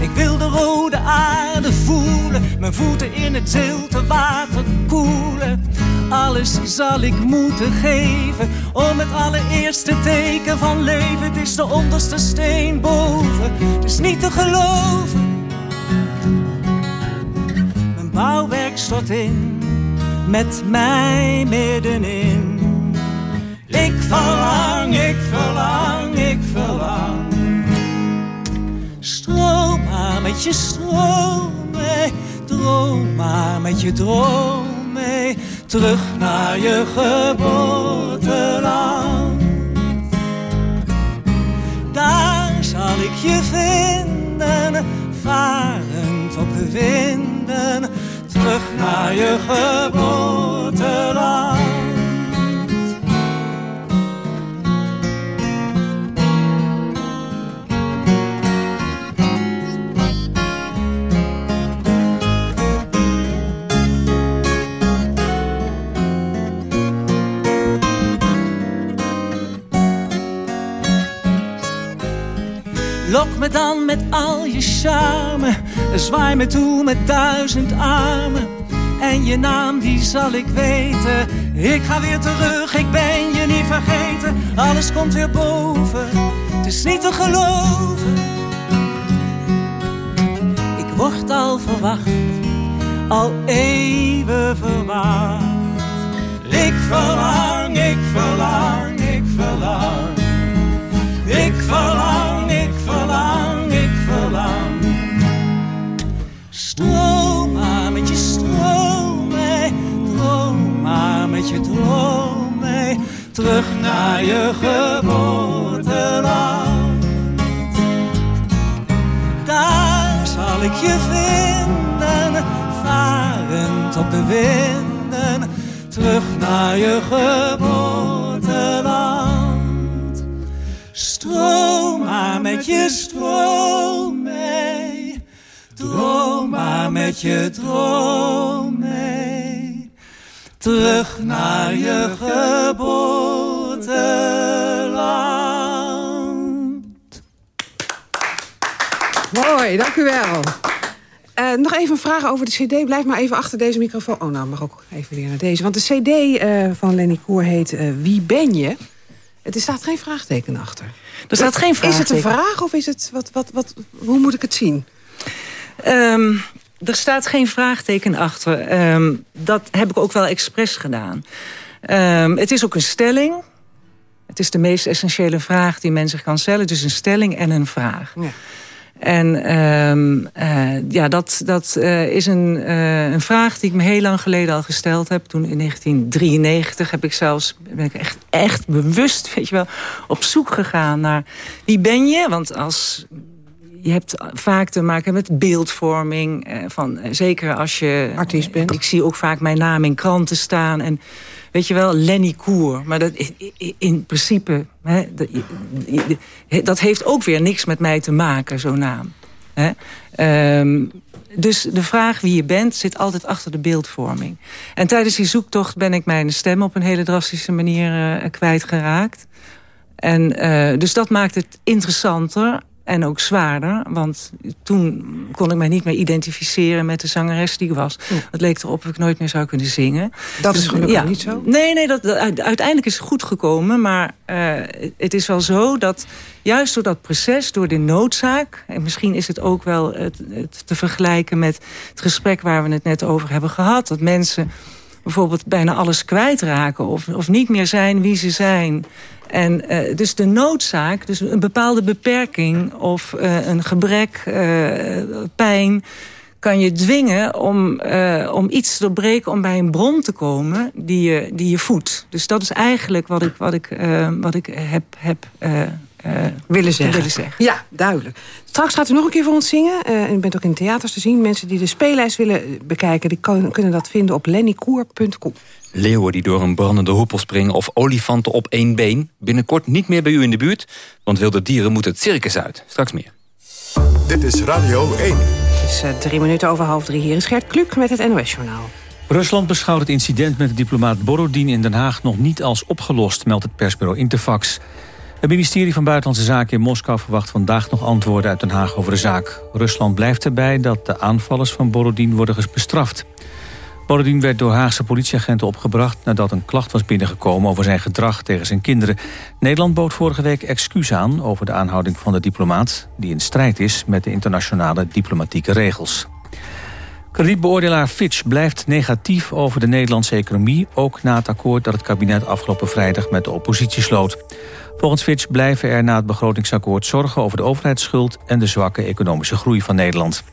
Ik wil de rode aarde voelen. Mijn voeten in het zilte water koelen. Alles zal ik moeten geven. Om het allereerste teken van leven. Het is de onderste steen boven. Het is niet te geloven. Bouwwerk stort in. Met mij middenin. Ik verlang, ik verlang, ik verlang. Stroom maar met je stroom mee. Droom maar met je droom mee. Terug naar je geboorteland. Daar zal ik je vinden. Varend op de winden terug naar je geboorteland. Lok me dan met al je charme Zwaai me toe met duizend armen. En je naam die zal ik weten. Ik ga weer terug, ik ben je niet vergeten. Alles komt weer boven, het is niet te geloven. Ik word al verwacht, al eeuwen verwacht. Ik verlang, ik verlang, ik verlang. Ik verlang, ik verlang, ik verlang. Stroom maar met je stroom mee, droom maar met je droom mee. Terug naar je geboorteland. Daar zal ik je vinden, varend op de winden. Terug naar je geboorteland. Stroom maar met je stroom maar met je droom mee. Terug naar je geboorteland. Mooi, dank u wel. Eh, nog even een vraag over de cd. Blijf maar even achter deze microfoon. Oh, nou mag ook even weer naar deze. Want de cd eh, van Lenny Koer heet eh, Wie ben je? Er staat geen vraagteken achter. Er staat geen Is het een vraagteken. vraag of is het... Wat, wat, wat, hoe moet ik het zien? Ehm, er staat geen vraagteken achter. Ehm, dat heb ik ook wel expres gedaan. Ehm, het is ook een stelling. Het is de meest essentiële vraag die men zich kan stellen. Dus een stelling en een vraag. Ja. En eh, ja, dat, dat eh, is een, eh, een vraag die ik me heel lang geleden al gesteld heb. Toen in 1993 heb ik zelfs, ben ik echt, echt bewust weet je wel, op zoek gegaan naar wie ben je? Want als je hebt vaak te maken met beeldvorming. eh, Van, eh, zeker als je artiest bent. Ik zie ook vaak mijn naam in kranten staan. En weet je wel, Lenny Koer. Maar dat, in principe, hè, dat, heeft ook weer niks met mij te maken, zo'n naam. Hè? Ehm, dus de vraag wie je bent zit altijd achter de beeldvorming. En tijdens die zoektocht ben ik mijn stem op een hele drastische manier eh, kwijtgeraakt. En uh, dus dat maakt het interessanter en ook zwaarder. Want toen kon ik mij niet meer identificeren met de zangeres die ik was. Het leek erop dat ik nooit meer zou kunnen zingen. Dat is gelukkig niet zo. Nee, nee dat, dat- uiteindelijk is het goed gekomen. Maar uh, het is wel zo dat juist door dat proces, door de noodzaak... en misschien is het ook wel het, het te vergelijken met het gesprek... waar we het net over hebben gehad. Dat mensen bijvoorbeeld bijna alles kwijtraken... of, of niet meer zijn wie ze zijn... En uh, dus de noodzaak, dus een bepaalde beperking of uh, een gebrek, uh, pijn, kan je dwingen om, om iets te doorbreken, om bij een bron te komen die je, die je voedt. Dus dat is eigenlijk wat ik, wat ik, wat ik heb, heb willen, zeggen. willen zeggen. Ja, duidelijk. Straks gaat u nog een keer voor ons zingen. u bent ook in theaters te zien. Mensen die de speellijst willen bekijken, die kan, kunnen dat vinden op lennykoer.com. Leeuwen die door een brandende hoepel springen of olifanten op één been. Binnenkort niet meer bij u in de buurt, want wilde dieren moeten het circus uit. Straks meer. Dit is Radio 1. Het is uh, drie minuten over half drie. Hier is Gert Kluk met het NOS-journaal. Rusland beschouwt het incident met de diplomaat Borodin in Den Haag nog niet als opgelost, meldt het persbureau Interfax. Het ministerie van Buitenlandse Zaken in Moskou verwacht vandaag nog antwoorden uit Den Haag over de zaak. Rusland blijft erbij dat de aanvallers van Borodin worden bestraft. Borodin werd door Haagse politieagenten opgebracht... nadat een klacht was binnengekomen over zijn gedrag tegen zijn kinderen. Nederland bood vorige week excuus aan over de aanhouding van de diplomaat... die in strijd is met de internationale diplomatieke regels. Kredietbeoordelaar Fitch blijft negatief over de Nederlandse economie... ook na het akkoord dat het kabinet afgelopen vrijdag met de oppositie sloot. Volgens Fitch blijven er na het begrotingsakkoord zorgen over de overheidsschuld... en de zwakke economische groei van Nederland.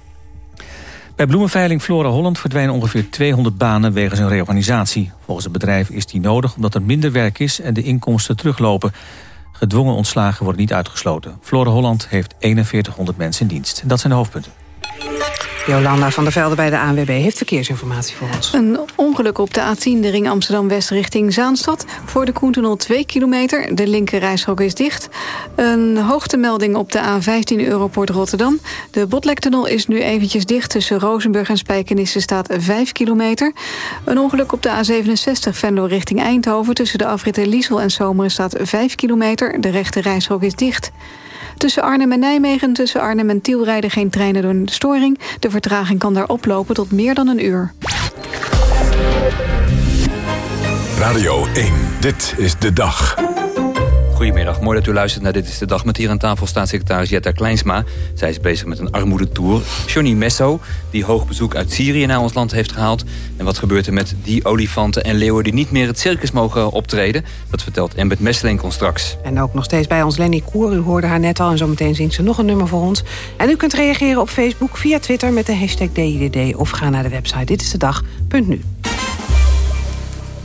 Bij bloemenveiling Flora Holland verdwijnen ongeveer 200 banen wegens een reorganisatie. Volgens het bedrijf is die nodig omdat er minder werk is en de inkomsten teruglopen. Gedwongen ontslagen worden niet uitgesloten. Flora Holland heeft 4100 mensen in dienst. Dat zijn de hoofdpunten. Jolanda van der Velde bij de ANWB heeft verkeersinformatie voor ons. Een ongeluk op de A10, de ring Amsterdam-West richting Zaanstad. Voor de Koentunnel 2 kilometer. De linker is dicht. Een hoogtemelding op de A15 Europort Rotterdam. De Botlektunnel is nu eventjes dicht. Tussen Rozenburg en Spijkenisse staat 5 kilometer. Een ongeluk op de A67 Venlo richting Eindhoven. Tussen de afritten Liesel en Zomeren staat 5 kilometer. De rechte reishok is dicht. Tussen Arnhem en Nijmegen, tussen Arnhem en Tiel rijden geen treinen door een storing. De vertraging kan daar oplopen tot meer dan een uur. Radio 1, dit is de dag. Goedemiddag, mooi dat u luistert naar Dit is de Dag... met hier aan tafel staatssecretaris Jetta Kleinsma. Zij is bezig met een armoedetour. Johnny Messo, die hoog bezoek uit Syrië naar ons land heeft gehaald. En wat gebeurt er met die olifanten en leeuwen... die niet meer het circus mogen optreden? Dat vertelt Embed Messelenkel straks. En ook nog steeds bij ons Lenny Koer. U hoorde haar net al en zometeen zingt ze nog een nummer voor ons. En u kunt reageren op Facebook, via Twitter met de hashtag DIDD... of ga naar de website Dit is de dag.nu.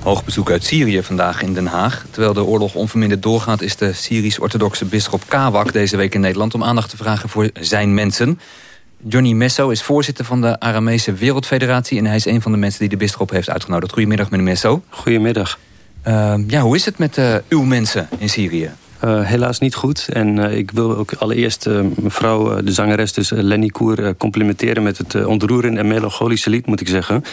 Hoog bezoek uit Syrië vandaag in Den Haag. Terwijl de oorlog onverminderd doorgaat... is de Syrisch-orthodoxe bisschop Kawak deze week in Nederland... om aandacht te vragen voor zijn mensen. Johnny Messo is voorzitter van de Aramese Wereldfederatie... en hij is een van de mensen die de bisschop heeft uitgenodigd. Goedemiddag, meneer Messo. Goedemiddag. Uh, ja, hoe is het met uh, uw mensen in Syrië? Uh, helaas niet goed. En uh, ik wil ook allereerst uh, mevrouw, de zangeres, dus Lenny Koer, complimenteren met het ontroerende en melancholische lied, moet ik zeggen.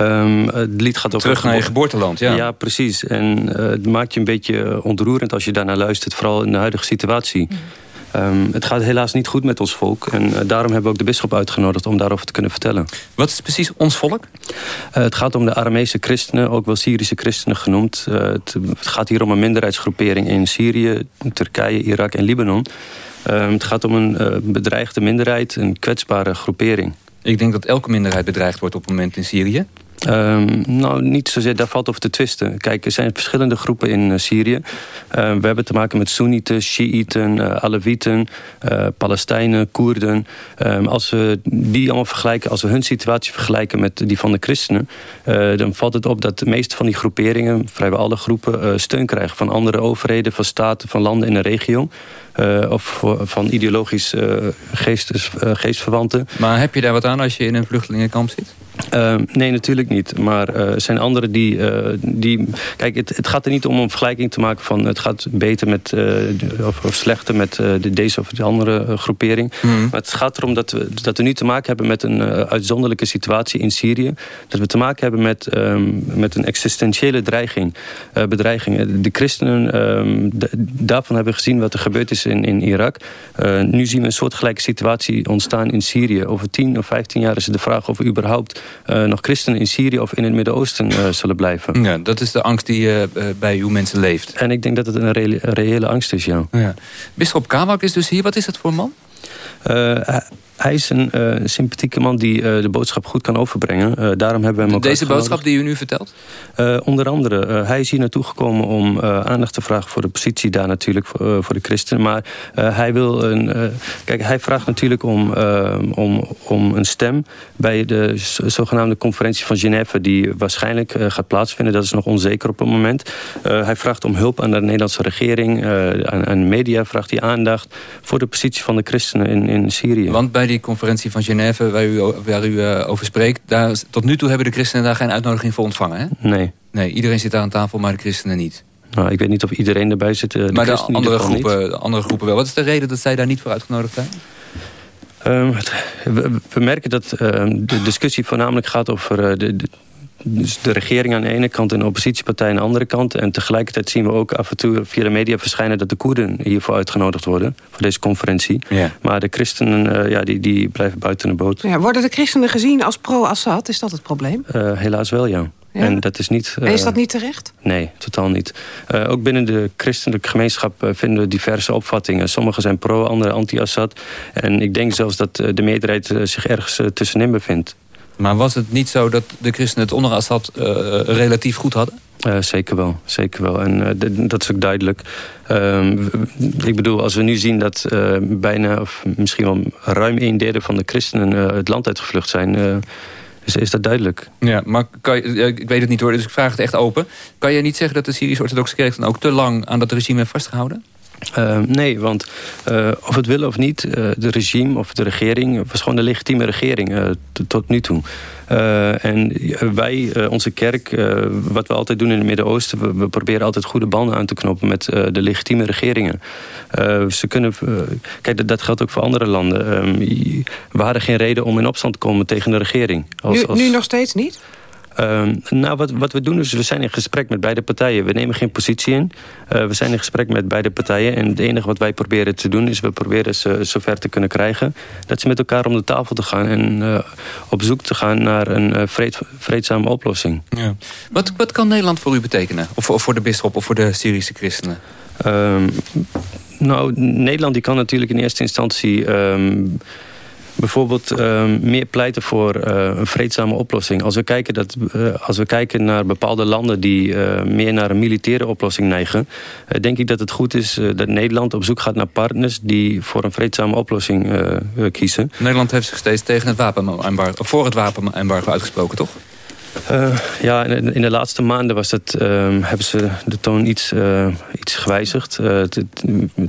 Um, het lied gaat over Terug naar je geboorteland, ja. Ja, precies. En het maakt je een beetje ontroerend als je daarnaar luistert, vooral in de huidige situatie. Mm. Um, het gaat helaas niet goed met ons volk. En uh, daarom hebben we ook de bisschop uitgenodigd om daarover te kunnen vertellen. Wat is precies ons volk? Uh, het gaat om de Aramese christenen, ook wel Syrische christenen genoemd. Uh, het, het, gaat hier om een minderheidsgroepering in Syrië, Turkije, Irak en Libanon. Um, het gaat om een bedreigde minderheid, een kwetsbare groepering. Ik denk dat elke minderheid bedreigd wordt op het moment in Syrië. Um, nou, niet zozeer, daar valt over te twisten. Kijk, er zijn verschillende groepen in uh, Syrië. Uh, we hebben te maken met Soenieten, Shiiten, uh, Alevieten, Palestijnen, Koerden. Um, als we die allemaal vergelijken, als we hun situatie vergelijken met die van de christenen... dan valt het op dat de meeste van die groeperingen, vrijwel alle groepen... steun krijgen van andere overheden, van staten, van landen in de regio... Uh, of van ideologisch uh, geestes, uh, geestverwanten. Maar heb je daar wat aan als je in een vluchtelingenkamp zit? nee, natuurlijk niet. Maar er zijn anderen die... die kijk, het, het, gaat er niet om een vergelijking te maken van... het gaat beter met, of, of, slechter met de, deze of de andere groepering. Mm. Maar het gaat erom dat we, dat we nu te maken hebben met een uitzonderlijke situatie in Syrië. Dat we te maken hebben met, um, met een existentiële dreiging, bedreiging. De christenen, um, daarvan hebben we gezien wat er gebeurd is in, in Irak. Uh, nu zien we een soortgelijke situatie ontstaan in Syrië. Over 10 of 15 jaar is het de vraag of er überhaupt uh, nog christenen in Syrië of in het Midden-Oosten uh, zullen blijven. Ja, dat is de angst die bij uw mensen leeft. En ik denk dat het een reële, reële angst is, ja. ja. Bisschop Kawak is dus hier. Wat is het voor man? Hij is een uh, sympathieke man die uh, de boodschap goed kan overbrengen. Uh, daarom hebben we hem ook Deze boodschap die u nu vertelt? onder andere. hij is hier naartoe gekomen om aandacht te vragen voor de positie daar natuurlijk voor, voor de christenen. Maar hij wil een... kijk, hij vraagt natuurlijk om, om, om een stem bij de zogenaamde conferentie van Genève... die waarschijnlijk gaat plaatsvinden. Dat is nog onzeker op het moment. hij vraagt om hulp aan de Nederlandse regering. aan, aan media vraagt hij aandacht voor de positie van de christenen in, in Syrië. Want bij die conferentie van Genève waar u, waar u uh, over spreekt... Daar, tot nu toe hebben de christenen daar geen uitnodiging voor ontvangen, hè? Nee. Nee, iedereen zit daar aan tafel, maar de christenen niet. Nou, ik weet niet of iedereen erbij zit. De maar de andere groepen, de andere groepen wel. Wat is de reden dat zij daar niet voor uitgenodigd zijn? Um, het, we, we, merken dat uh, de discussie voornamelijk gaat over uh, de, de dus de regering aan de ene kant en de oppositiepartij aan de andere kant. En tegelijkertijd zien we ook af en toe via de media verschijnen... dat de Koerden hiervoor uitgenodigd worden, voor deze conferentie. Ja. Maar de christenen, uh, ja, die, die blijven buiten de boot. Ja, worden de christenen gezien als pro-Assad? Is dat het probleem? Uh, helaas wel, ja. Ja? En, dat is, niet, uh, en is dat niet terecht? Nee, totaal niet. Uh, ook binnen de christelijke gemeenschap uh, vinden we diverse opvattingen. Sommigen zijn pro, anderen anti-Assad. En ik denk zelfs dat de meerderheid zich ergens tussenin bevindt. Maar was het niet zo dat de christenen het onder Assad uh, relatief goed hadden? Uh, zeker wel, zeker wel. En uh, dat is ook duidelijk. Uh, ik bedoel, als we nu zien dat bijna, of misschien wel ruim een derde van de christenen het land uitgevlucht zijn... Is, is dat duidelijk? Ja, maar kan je, ik weet het niet hoor, dus ik vraag het echt open. Kan je niet zeggen dat de Syrisch-Orthodoxe Kerk dan ook te lang aan dat regime heeft vastgehouden? Uh, nee, want uh, of het willen of niet, uh, de regime of de regering was gewoon de legitieme regering tot nu toe. en wij, onze kerk, wat we altijd doen in het Midden-Oosten, we, we, proberen altijd goede banden aan te knopen met de legitieme regeringen. ze kunnen, kijk, dat, dat, geldt ook voor andere landen. we hadden geen reden om in opstand te komen tegen de regering. Als, nu, als... nu nog steeds niet? Ehm, nou, wat, wat we doen is, we zijn in gesprek met beide partijen. We nemen geen positie in. Uh, we zijn in gesprek met beide partijen. En het enige wat wij proberen te doen, is we proberen ze zover te kunnen krijgen... dat ze met elkaar om de tafel te gaan en uh, op zoek te gaan naar een vreed, vreedzame oplossing. Ja. Wat, wat kan Nederland voor u betekenen? Of, of voor de bisschop of voor de Syrische christenen? Um, nou, Nederland die kan natuurlijk in eerste instantie... Um, bijvoorbeeld uh, meer pleiten voor uh, een vreedzame oplossing. Als we, kijken dat, uh, als we kijken naar bepaalde landen die meer naar een militaire oplossing neigen... denk ik dat het goed is dat Nederland op zoek gaat naar partners... die voor een vreedzame oplossing kiezen. Nederland heeft zich steeds tegen het wapenembargo, voor het wapenembargo uitgesproken, toch? Uh, ja, in, in, de laatste maanden was het, uh, hebben ze de toon iets, uh, iets gewijzigd. Het, het,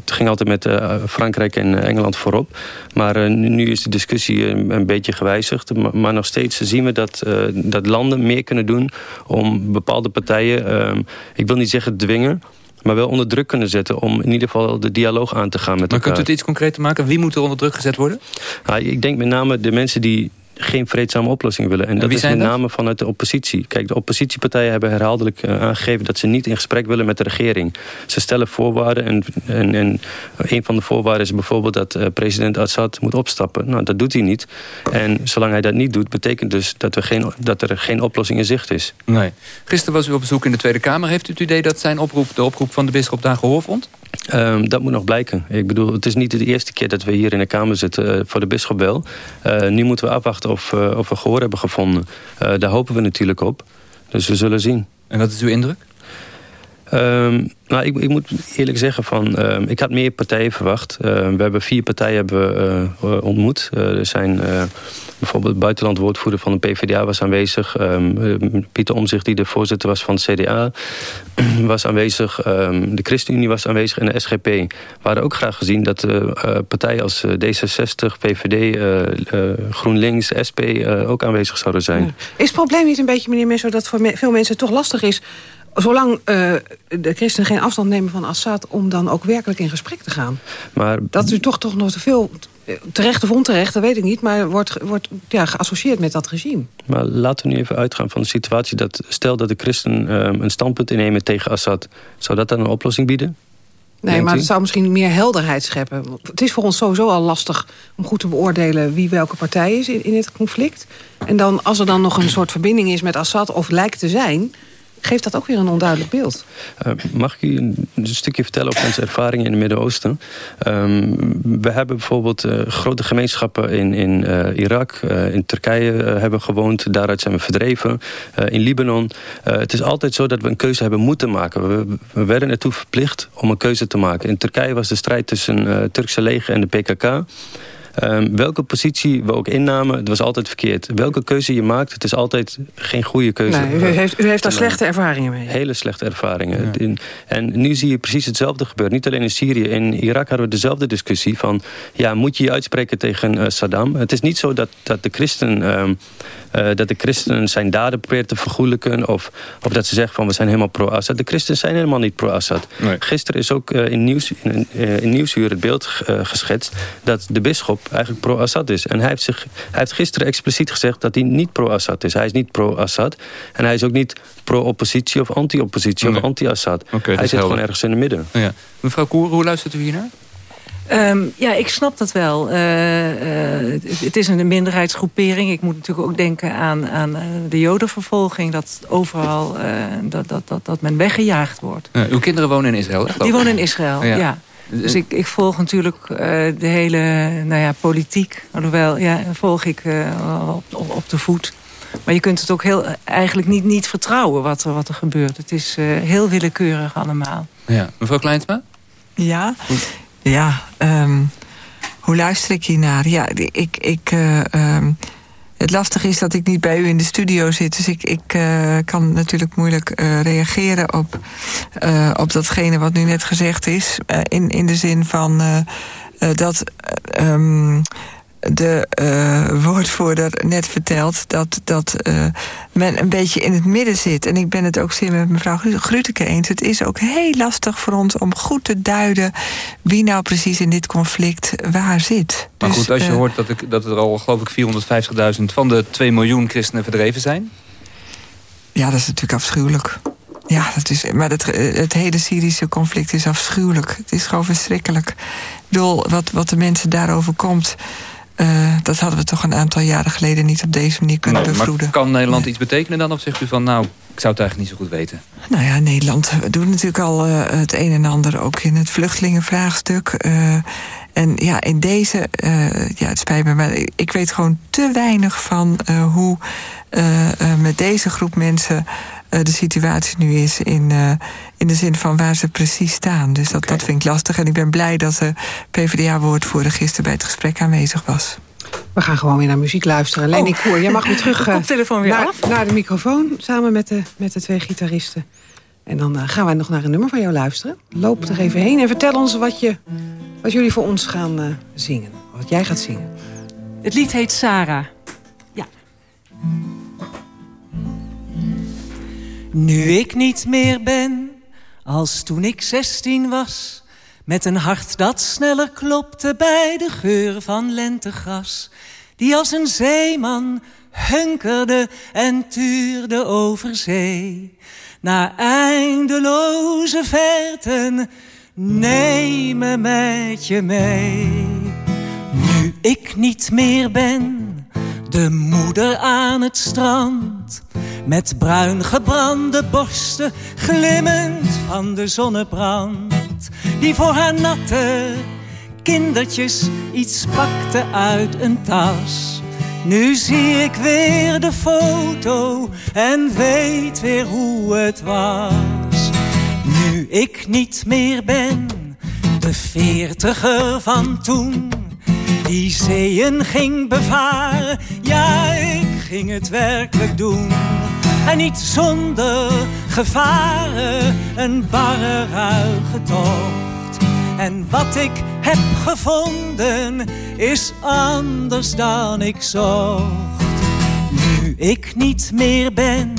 ging altijd met Frankrijk en Engeland voorop. Maar nu, nu, is de discussie een, een beetje gewijzigd. Maar, maar, nog steeds zien we dat, dat landen meer kunnen doen... om bepaalde partijen, ehm, ik wil niet zeggen dwingen maar wel onder druk kunnen zetten... om in ieder geval de dialoog aan te gaan met maar elkaar. Maar kunt u het iets concreter maken? Wie moet er onder druk gezet worden? Nou, ik denk met name de mensen die geen vreedzame oplossing willen. En, en dat is met name vanuit de oppositie. Kijk, de oppositiepartijen hebben herhaaldelijk uh, aangegeven... dat ze niet in gesprek willen met de regering. Ze stellen voorwaarden en, en, en een van de voorwaarden is bijvoorbeeld... dat uh, president Assad moet opstappen. Nou, dat doet hij niet. En zolang hij dat niet doet, betekent dus dat, we geen, dat er geen oplossing in zicht is. Nee. Gisteren was u op bezoek in de Tweede Kamer. Heeft u het idee dat zijn oproep, de oproep van de bisschop daar gehoor vond? Um, dat moet nog blijken. Ik bedoel, het is niet de eerste keer dat we hier in de Kamer zitten... Uh, voor de bisschop wel. Nu moeten we afwachten of, uh, of we gehoor hebben gevonden. daar hopen we natuurlijk op. Dus we zullen zien. En wat is uw indruk? Um, nou, ik, ik, moet eerlijk zeggen, van, uh, ik had meer partijen verwacht. Uh, we hebben vier partijen hebben, uh, ontmoet. er zijn bijvoorbeeld buitenland woordvoerder van de PvdA was aanwezig. Pieter Omzicht, die de voorzitter was van het CDA, was aanwezig. De ChristenUnie was aanwezig en de SGP. We hadden ook graag gezien dat partijen als D66, VVD, GroenLinks, SP ook aanwezig zouden zijn. Is het probleem niet een beetje, meneer Messo, dat voor veel mensen toch lastig is zolang uh, de christenen geen afstand nemen van Assad... om dan ook werkelijk in gesprek te gaan. Maar, dat u toch, toch nog te veel, terecht of onterecht, dat weet ik niet... maar wordt, wordt ja, geassocieerd met dat regime. Maar laten we nu even uitgaan van de situatie... dat stel dat de christenen uh, een standpunt innemen tegen Assad... zou dat dan een oplossing bieden? Nee, maar het zou misschien meer helderheid scheppen. Het is voor ons sowieso al lastig om goed te beoordelen... wie welke partij is in, in dit conflict. En dan, als er dan nog een soort verbinding is met Assad... of lijkt te zijn geeft dat ook weer een onduidelijk beeld. Uh, mag ik u een, stukje vertellen over onze ervaringen in het Midden-Oosten? Um, we hebben bijvoorbeeld uh, grote gemeenschappen in, in uh, Irak, in Turkije hebben gewoond. Daaruit zijn we verdreven. in Libanon. het is altijd zo dat we een keuze hebben moeten maken. We, we werden ertoe verplicht om een keuze te maken. In Turkije was de strijd tussen het Turkse leger en de PKK. Um, welke positie we ook innamen, het was altijd verkeerd. Welke keuze je maakt, het is altijd geen goede keuze. Nee, u heeft, u heeft daar slechte ervaringen mee. Hele slechte ervaringen. Ja. En nu zie je precies hetzelfde gebeuren. Niet alleen in Syrië. In Irak hadden we dezelfde discussie van... ja, moet je je uitspreken tegen uh, Saddam? Het is niet zo dat, dat de christen... Um, uh, dat de christenen zijn daden proberen te vergoelijken... Of, of dat ze zeggen van we zijn helemaal pro-Assad. De christenen zijn helemaal niet pro-Assad. Nee. Gisteren is ook uh, in, nieuws, in, in Nieuwsuur het beeld geschetst... dat de bisschop eigenlijk pro-Assad is. En hij heeft, zich, hij heeft gisteren expliciet gezegd dat hij niet pro-Assad is. Hij is niet pro-Assad. En hij is ook niet pro-oppositie of anti-oppositie nee. of anti-Assad. Okay, hij zit helder. gewoon ergens in het midden. Ja. Mevrouw Koer, hoe luistert u hiernaar? Um, ja, ik snap dat wel. Uh, uh, het, is een minderheidsgroepering. Ik moet natuurlijk ook denken aan, aan uh, de jodenvervolging. Dat overal dat, dat, dat, dat men weggejaagd wordt. Ja, uw kinderen wonen in Israël? Die wonen in Israël, ja. ja. Dus ik, ik volg natuurlijk uh, de hele nou ja, politiek. Alhoewel, ja, volg ik uh, op, op, op, de voet. Maar je kunt het ook heel, eigenlijk niet, niet vertrouwen wat er, wat er gebeurt. Het is uh, heel willekeurig allemaal. Ja. Mevrouw Kleinsma? Ja, ja um, hoe luister ik hiernaar? Ja, ik... ik um, het lastige is dat ik niet bij u in de studio zit. Dus ik, ik uh, kan natuurlijk moeilijk uh, reageren op, uh, op datgene wat nu net gezegd is. in, in de zin van dat um, de uh, woordvoerder net vertelt... dat, dat uh, men een beetje in het midden zit. En ik ben het ook zeer met mevrouw Gruteke eens. Het is ook heel lastig voor ons om goed te duiden... wie nou precies in dit conflict waar zit. Maar dus, goed, als je uh, hoort dat, ik, dat er al, geloof ik, 450.000... van de 2 miljoen christenen verdreven zijn... ja, dat is natuurlijk afschuwelijk. Ja, dat is, maar het, het hele Syrische conflict is afschuwelijk. Het is gewoon verschrikkelijk. Ik bedoel, wat, wat de mensen daarover komt... Uh, dat hadden we toch een aantal jaren geleden niet op deze manier kunnen nee, bevroeden. kan Nederland iets betekenen dan? Of zegt u van, nou, ik zou het eigenlijk niet zo goed weten? Nou ja, Nederland doet natuurlijk al uh, het een en ander ook in het vluchtelingenvraagstuk. Uh, en ja, in deze, ja, het spijt me, maar ik weet gewoon te weinig van hoe met deze groep mensen de situatie nu is. In, in de zin van waar ze precies staan. Dus dat, dat vind ik lastig. En ik ben blij dat de PvdA-woordvoerder gisteren bij het gesprek aanwezig was. We gaan gewoon weer naar muziek luisteren. Lenny oh. Koer, jij mag weer terug uh, telefoon weer naar, af. naar de microfoon... samen met de, met de twee gitaristen. En dan uh, gaan wij nog naar een nummer van jou luisteren. Loop er even heen en vertel ons wat, je, wat jullie voor ons gaan uh, zingen. Wat jij gaat zingen. Het lied heet Sarah. Ja. Nu ik niet meer ben als toen ik zestien was... met een hart dat sneller klopte bij de geur van lentegras... die als een zeeman hunkerde en tuurde over zee... naar eindeloze verten, neem me met je mee. Nu ik niet meer ben, de moeder aan het strand met bruin gebrande borsten, glimmend van de zonnebrand. Die voor haar natte kindertjes iets pakte uit een tas. Nu zie ik weer de foto en weet weer hoe het was. Nu ik niet meer ben, de veertiger van toen. Die zeeën ging bevaren, ja ging het werkelijk doen en niet zonder gevaren een barre ruige tocht. En wat ik heb gevonden is anders dan ik zocht. Nu ik niet meer ben,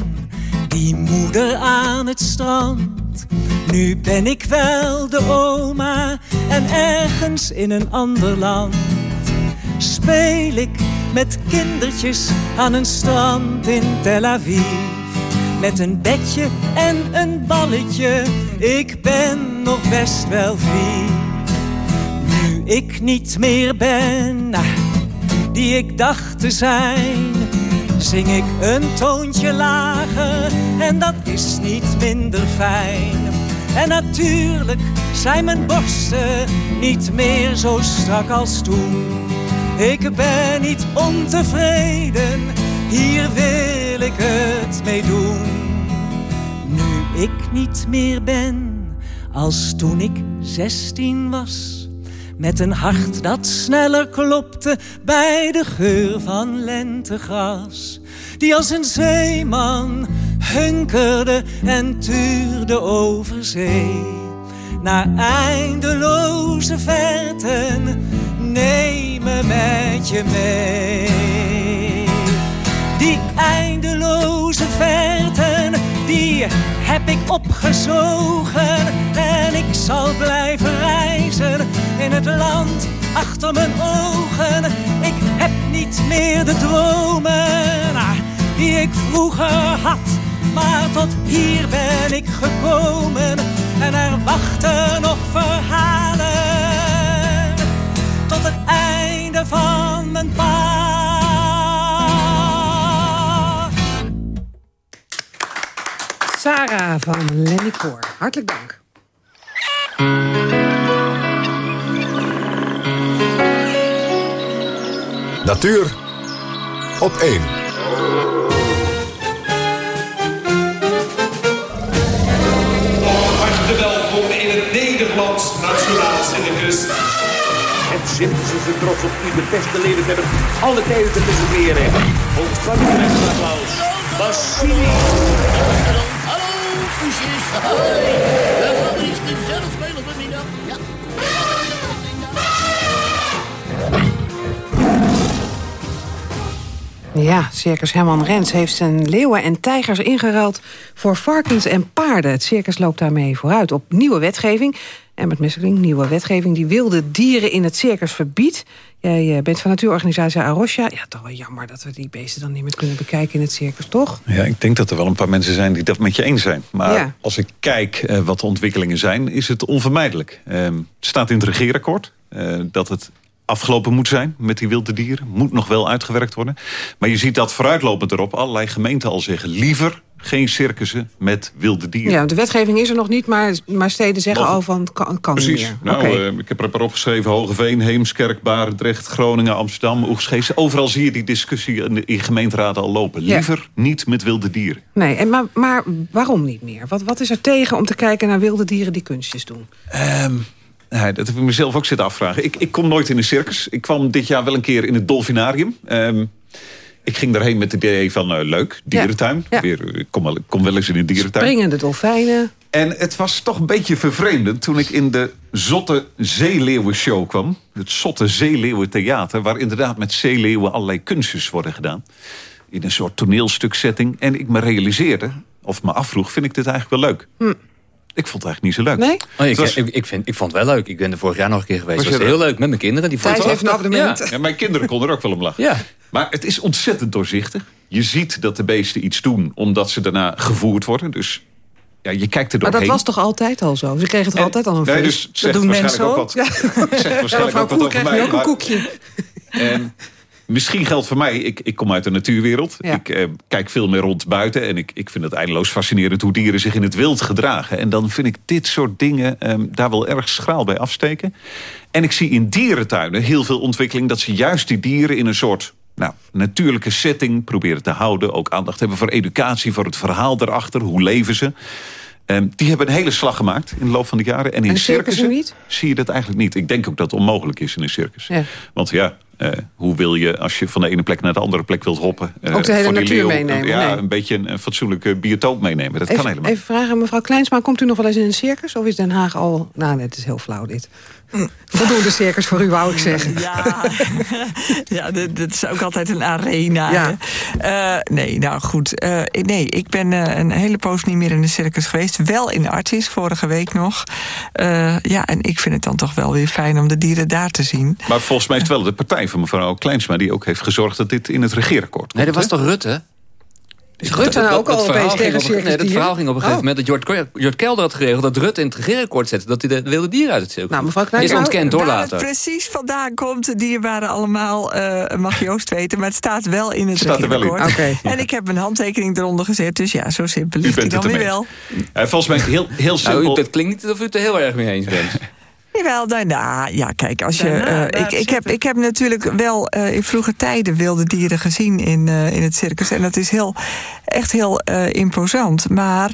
die moeder aan het strand. Nu ben ik wel de oma en ergens in een ander land speel ik met kindertjes aan een strand in Tel Aviv. Met een bedje en een balletje, ik ben nog best wel vier. Nu ik niet meer ben, nou, die ik dacht te zijn, zing ik een toontje lager en dat is niet minder fijn. En natuurlijk zijn mijn borsten niet meer zo strak als toen. Ik ben niet ontevreden, hier wil ik het mee doen. Nu ik niet meer ben als toen ik zestien was. Met een hart dat sneller klopte bij de geur van lentegras. Die als een zeeman hunkerde en tuurde over zee. Naar eindeloze verten neem me met je mee. Die eindeloze verten, die heb ik opgezogen. En ik zal blijven reizen in het land achter mijn ogen. Ik heb niet meer de dromen die ik vroeger had. Maar tot hier ben ik gekomen en er wachten nog verhalen tot het einde van mijn pad. Sarah van Lenny Koor, hartelijk dank. Natuur op 1. Hartelijk welkom in het Nederlands Nationaal Circus. Het zitten ze trots op u de beste leden hebben alle tijden te presenteren. Ontvang u met applaus. Basili. Hallo, poesjes. Hoi. We gaan er iets gezellig spelen. Ja. Ja, Circus Herman Rens heeft zijn leeuwen en tijgers ingeruild voor varkens en paarden. Het circus loopt daarmee vooruit op nieuwe wetgeving. En met Messeling, nieuwe wetgeving die wilde dieren in het circus verbiedt. Jij eh, bent van natuurorganisatie Arosha. Ja, toch wel jammer dat we die beesten dan niet meer kunnen bekijken in het circus, toch? Ja, ik denk dat er wel een paar mensen zijn die dat met je eens zijn. Maar Ja. als ik kijk eh, wat de ontwikkelingen zijn, is het onvermijdelijk. Ehm, het staat in het regeerakkoord eh, dat het afgelopen moet zijn met die wilde dieren. Moet nog wel uitgewerkt worden. Maar je ziet dat vooruitlopend erop allerlei gemeenten al zeggen... liever geen circussen met wilde dieren. Ja, de wetgeving is er nog niet, maar, maar steden zeggen al van kan, kan niet Precies. meer. Nou, Oké. eh, ik heb er een paar opgeschreven. Hogeveen, Heemskerk, Barendrecht, Groningen, Amsterdam, Oegstgeest. Overal zie je die discussie in, de, in gemeenteraden al lopen. Ja. Liever niet met wilde dieren. Nee, en maar, maar waarom niet meer? Wat, wat is er tegen om te kijken naar wilde dieren die kunstjes doen? Ehm, nee, dat heb ik mezelf ook zitten afvragen. Ik, ik kom nooit in een circus. Ik kwam dit jaar wel een keer in het Dolfinarium. Ehm, ik ging daarheen met het idee van eh, leuk, dierentuin. Weer, eh, ik kom wel, kom wel eens in een dierentuin. Springende dolfijnen. En het was toch een beetje vervreemdend toen ik in de Zotte Zeeleeuwen-show kwam. Het Zotte Zeeleeuwen-theater, waar inderdaad met zeeleeuwen allerlei kunstjes worden gedaan. In een soort toneelstuksetting. En ik me realiseerde, of me afvroeg, vind ik dit eigenlijk wel leuk? Hm. Ik vond het eigenlijk niet zo leuk. Nee? Oh, ik, Het was- ik, ik, vind, ik vond het wel leuk. Ik ben er vorig jaar nog een keer geweest. Was Het was heel leuk met mijn kinderen. Die vonden het prachtig. Ja. Ja, mijn kinderen konden er ook wel om lachen. Ja. Maar het is ontzettend doorzichtig. Je ziet dat de beesten iets doen omdat ze daarna gevoerd worden. Dus ja, je kijkt er Maar doorheen. dat was toch altijd al zo? Ze kregen toch altijd al een Nee, vis? dus het zegt waarschijnlijk ook wat. Ja. Het zegt waarschijnlijk mevrouw ook wat over mij. ook een maar- koekje. En misschien geldt voor mij, ik, ik kom uit de natuurwereld. Ja. Ik eh, kijk veel meer rond buiten. En ik, ik vind het eindeloos fascinerend hoe dieren zich in het wild gedragen. En dan vind ik dit soort dingen ehm, daar wel erg schraal bij afsteken. En ik zie in dierentuinen heel veel ontwikkeling... dat ze juist die dieren in een soort nou, natuurlijke setting proberen te houden. Ook aandacht hebben voor educatie, voor het verhaal erachter. Hoe leven ze? Ehm, die hebben een hele slag gemaakt in de loop van de jaren. En in En circussen niet? zie je dat eigenlijk niet. Ik denk ook dat het onmogelijk is in een circus. Ja. Want ja, eh, hoe wil je als je van de ene plek naar de andere plek wilt hoppen... eh, Ook de hele voor die natuur leeuw, meenemen, Ja, nee. een beetje een, een fatsoenlijke biotoop meenemen. Dat kan helemaal even vragen, mevrouw Kleinsma, komt u nog wel eens in een circus? Of is Den Haag al... Nou, nee, het is heel flauw dit. Voldoende circus voor u, wou ik zeggen. Ja, ja dat, dat is ook altijd een arena. Ja. Eh, nee, nou goed. Eh, nee, ik ben eh, een hele poos niet meer in de circus geweest. Wel in Artis, vorige week nog. Eh, ja, en ik vind het dan toch wel weer fijn om de dieren daar te zien. Maar volgens mij is het wel de partij van mevrouw Kleinsma... die ook heeft gezorgd dat dit in het regeerakkoord komt. Nee, dat was hè? toch Rutte? Is Rutte nou ook al opeens tegen op, circus Nee, dat dieren? verhaal ging op een gegeven Oh. moment... dat Jort, Jort Kelder had geregeld dat Rutte in het regeerakkoord zette... dat hij de wilde dieren uit het circus Nou, mevrouw Is ontkend door Waar het later. precies vandaan komt, de dieren waren allemaal, eh mag Joost weten... maar het staat wel in het Staat er wel in. regeerakkoord. Oké. En ik heb mijn handtekening eronder gezet, dus ja, zo simpel U is die bent dan het weer wel. Eh, volgens mij heel, heel Nou, simpel... u- dat klinkt niet alsof u het er heel erg mee eens bent. Jawel, daarna. Ja, kijk, als je. Daarna, eh, ik, ik, heb, ik heb natuurlijk wel eh, in vroege tijden wilde dieren gezien in, eh, in het circus. En dat is heel, echt heel eh, imposant. Maar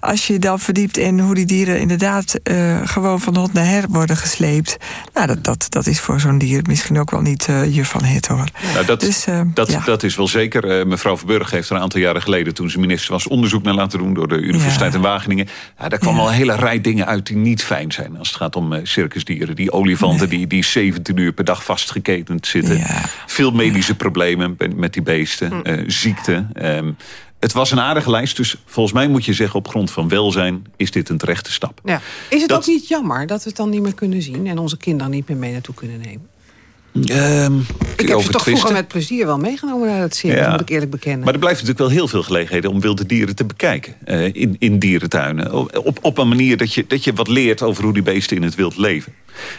als je dan verdiept in hoe die dieren inderdaad eh, gewoon van hot naar her worden gesleept. Nou, dat, dat, dat is voor zo'n dier misschien ook wel niet je van het hoor. Nou, dat, Dus, eh, dat, ja. dat is wel zeker. Eh, mevrouw Verburg heeft er een aantal jaren geleden... toen ze minister was, onderzoek naar laten doen... door de Universiteit in Wageningen. Ja, daar kwam al een hele rij dingen uit die niet fijn zijn... als het gaat om eh, circusdieren. Die olifanten die, die 17 uur per dag vastgeketend zitten. Veel medische problemen met- met die beesten. eh, ziekte. Ehm, het was een aardige lijst. Dus volgens mij moet je zeggen... op grond van welzijn is dit een terechte stap. Ja. Is het Dat- ook niet jammer dat we het dan niet meer kunnen zien... en onze kinderen niet meer mee naartoe kunnen nemen? Ehm, Ik heb ze toch vroeger met plezier wel meegenomen naar het circus, Ja. moet ik eerlijk bekennen. Maar er blijft natuurlijk wel heel veel gelegenheden om wilde dieren te bekijken. eh, in, in dierentuinen. Op, op een manier dat je, dat je wat leert over hoe die beesten in het wild leven.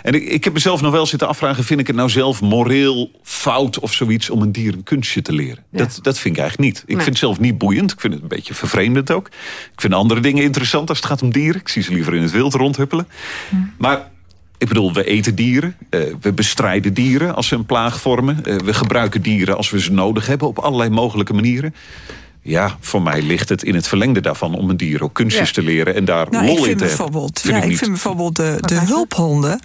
En ik, ik heb mezelf nog wel zitten afvragen... vind ik het nou zelf moreel fout of zoiets om een dier een kunstje te leren? Dat, dat vind ik eigenlijk niet. Ik Nee. vind het zelf niet boeiend. Ik vind het een beetje vervreemdend ook. Ik vind andere dingen interessant als het gaat om dieren. Ik zie ze liever in het wild rondhuppelen. Maar ik bedoel, we eten dieren. eh, we bestrijden dieren als ze een plaag vormen. eh, we gebruiken dieren als we ze nodig hebben op allerlei mogelijke manieren. Ja, voor mij ligt het in het verlengde daarvan om een dier ook kunstjes Ja. te leren en daar Nou, lol in te hebben. bijvoorbeeld, Vind ja, ik ik vind bijvoorbeeld de, de hulphonden.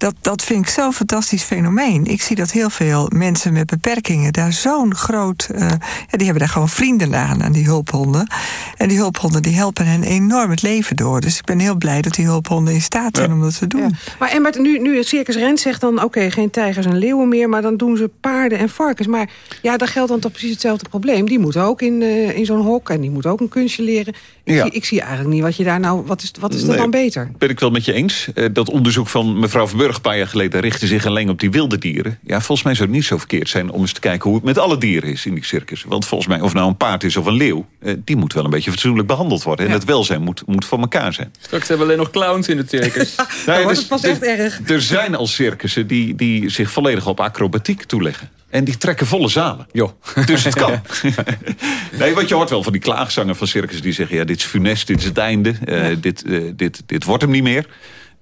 Dat, dat vind ik zo'n fantastisch fenomeen. Ik zie dat heel veel mensen met beperkingen daar zo'n groot. eh, ja, die hebben daar gewoon vrienden aan, aan die hulphonden. En die hulphonden die helpen hen enorm het leven door. Dus ik ben heel blij dat die hulphonden in staat zijn om dat te doen. Maar en met, nu, nu het Circus Rent zegt dan... oké, geen tijgers en leeuwen meer... maar dan doen ze paarden en varkens. Maar ja, daar geldt dan toch precies hetzelfde probleem. Die moeten ook in, eh, in zo'n hok en die moeten ook een kunstje leren. Ik, Ja. zie, ik zie eigenlijk niet wat je daar nou... wat is, wat is dat Nee, dan beter? Ben ik wel met je eens. Eh, dat onderzoek van mevrouw Verburg Een paar jaar geleden richtte zich alleen op die wilde dieren. Ja, volgens mij zou het niet zo verkeerd zijn om eens te kijken hoe het met alle dieren is in die circus. Want volgens mij, of nou een paard is of een leeuw, eh, die moet wel een beetje fatsoenlijk behandeld worden. En het welzijn moet, moet voor elkaar zijn. Straks hebben we alleen nog clowns in het circus. Nee, wordt dus- het pas echt erg. Er zijn al circussen die, die zich volledig op acrobatiek toeleggen. En die trekken volle zalen. Jo. Dus het kan. nee, want je hoort wel van die klaagzangen van circus die zeggen... ja, dit is funest, dit is het einde, eh, dit, eh, dit, dit wordt hem niet meer.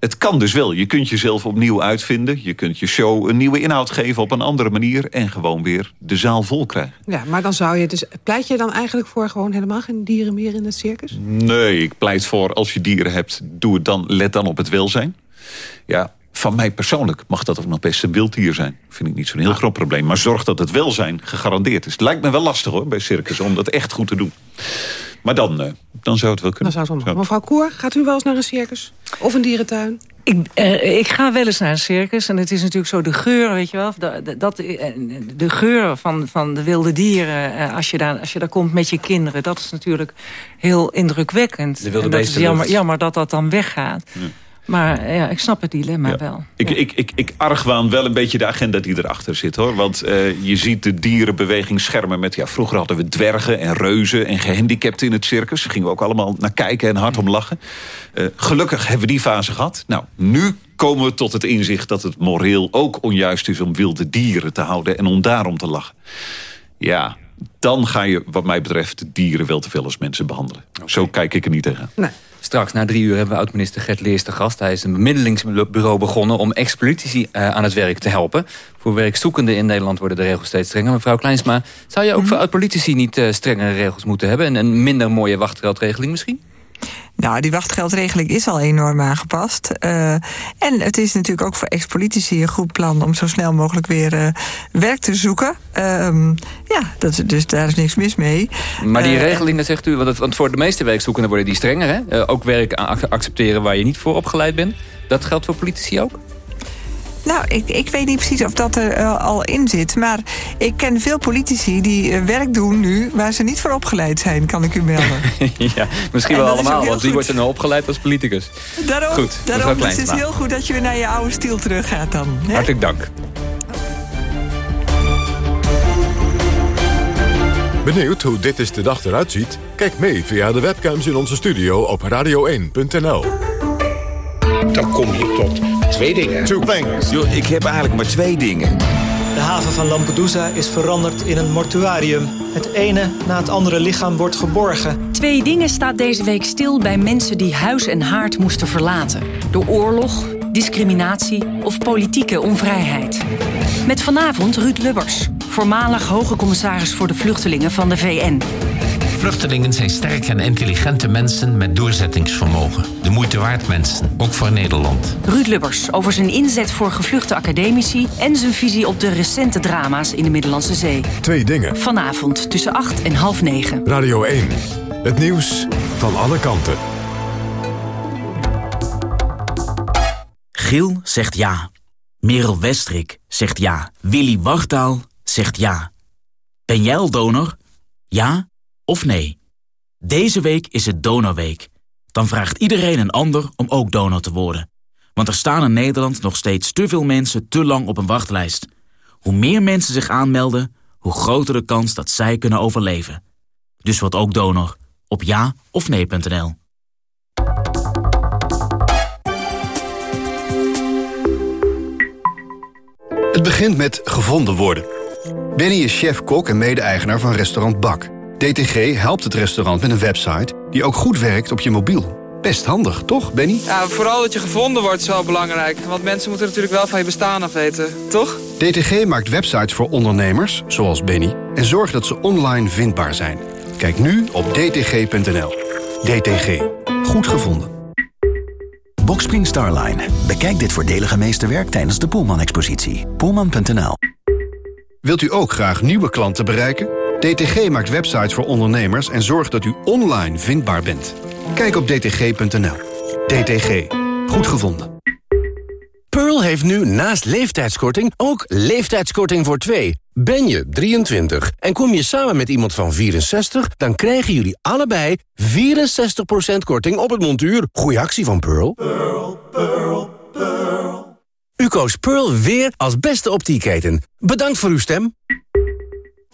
Het kan dus wel. Je kunt jezelf opnieuw uitvinden. Je kunt je show een nieuwe inhoud geven op een andere manier... en gewoon weer de zaal vol krijgen. Ja, maar dan zou je dus... Pleit je dan eigenlijk voor gewoon helemaal geen dieren meer in het circus? Nee, ik pleit voor als je dieren hebt, doe het dan, let dan op het welzijn. Ja, van mij persoonlijk mag dat ook nog best een wilddier zijn. Vind ik niet zo'n heel groot probleem. Maar zorg dat het welzijn gegarandeerd is. Het lijkt me wel lastig hoor, bij circus, om dat echt goed te doen. Maar dan, eh, dan zou het wel Dan kunnen. zou het wel. Mevrouw Koer, gaat u wel eens naar een circus? Of een dierentuin? Ik, eh, ik ga wel eens naar een circus. En het is natuurlijk zo de geur, weet je wel. De, dat, eh, de geur van, van de wilde dieren, eh, als, je daar, als je daar komt met je kinderen... dat is natuurlijk heel indrukwekkend. De wilde en dat is jammer dat dat dan weggaat. Maar eh, ja, ik snap het dilemma wel. Ik, ik, ik, ik argwaan wel een beetje de agenda die erachter zit hoor. Want eh, je ziet de dierenbeweging schermen met... Ja, vroeger hadden we dwergen en reuzen en gehandicapten in het circus. Daar gingen we ook allemaal naar kijken en hard om lachen. Eh, gelukkig hebben we die fase gehad. Nou, nu komen we tot het inzicht dat het moreel ook onjuist is... om wilde dieren te houden en om daarom te lachen. Ja, dan ga je wat mij betreft dieren wel te veel als mensen behandelen. Zo kijk ik er niet tegen. Straks na drie uur hebben we oud-minister Gert Leers te gast. Hij is een bemiddelingsbureau begonnen om ex-politici eh, aan het werk te helpen. Voor werkzoekenden in Nederland worden de regels steeds strenger. Mevrouw Kleinsma, zou je ook voor oud-politici niet eh, strengere regels moeten hebben? En een minder mooie wachtgeldregeling misschien? Nou, die wachtgeldregeling is al enorm aangepast. Eh, en het is natuurlijk ook voor ex-politici een goed plan... om zo snel mogelijk weer eh, werk te zoeken. Ehm, ja, dat, dus daar is niks mis mee. Maar die Eh, regeling, dat zegt u, want, het- want voor de meeste werkzoekenden worden die strenger. Hè? Eh, ook werk accepteren waar je niet voor opgeleid bent. Dat geldt voor politici ook? Nou, ik, ik weet niet precies of dat er eh, al in zit. Maar ik ken veel politici die eh, werk doen nu... waar ze niet voor opgeleid zijn, kan ik u melden. ja, misschien En wel allemaal, want wie goed. wordt er nou opgeleid als politicus? Daarom, Goed, daarom dus het is heel goed dat je weer naar je oude stiel teruggaat dan. hè? Hartelijk dank. Benieuwd hoe dit is de dag eruit ziet? Kijk mee via de webcams in onze studio op radio1.nl. Dan kom je tot twee dingen. Two things. Yo, ik heb eigenlijk maar twee dingen. De haven van Lampedusa is veranderd in een mortuarium. Het ene na het andere lichaam wordt geborgen. Twee dingen staat deze week stil bij mensen die huis en haard moesten verlaten. Door oorlog, discriminatie of politieke onvrijheid. Met vanavond Ruud Lubbers, voormalig hoge commissaris voor de vluchtelingen van de VN. Vluchtelingen zijn sterke en intelligente mensen met doorzettingsvermogen. De moeite waard mensen, ook voor Nederland. Ruud Lubbers over zijn inzet voor gevluchte academici... en zijn visie op de recente drama's in de Middellandse Zee. Twee dingen. Vanavond tussen 8 en half 9. Radio 1. Het nieuws van alle kanten. Giel zegt ja. Merel Westrik zegt ja. Willy Wartaal zegt ja. Ben jij al donor? Ja of nee? Deze week is het Donorweek. Dan vraagt iedereen een ander om ook donor te worden. Want er staan in Nederland nog steeds te veel mensen te lang op een wachtlijst. Hoe meer mensen zich aanmelden, hoe groter de kans dat zij kunnen overleven. Dus word ook donor op ja of nee.nl. Het begint met gevonden worden. Benny is chef-kok en mede-eigenaar van restaurant Bak. DTG helpt het restaurant met een website die ook goed werkt op je mobiel. Best handig, toch, Benny? Ja, vooral dat je gevonden wordt is wel belangrijk. Want mensen moeten natuurlijk wel van je bestaan af weten, toch? DTG maakt websites voor ondernemers, zoals Benny... en zorgt dat ze online vindbaar zijn. Kijk nu op dtg.nl. DTG. Goed gevonden. Boxspring Starline. Bekijk dit voordelige meesterwerk tijdens de Poelman-expositie. Poelman.nl Wilt u ook graag nieuwe klanten bereiken? DTG maakt websites voor ondernemers en zorgt dat u online vindbaar bent. Kijk op dtg.nl. DTG. Goed gevonden. Pearl heeft nu naast leeftijdskorting ook leeftijdskorting voor twee. Ben je 23 en kom je samen met iemand van 64... dan krijgen jullie allebei 64% korting op het montuur. Goeie actie van Pearl. U koos Pearl weer als beste optieketen. Bedankt voor uw stem.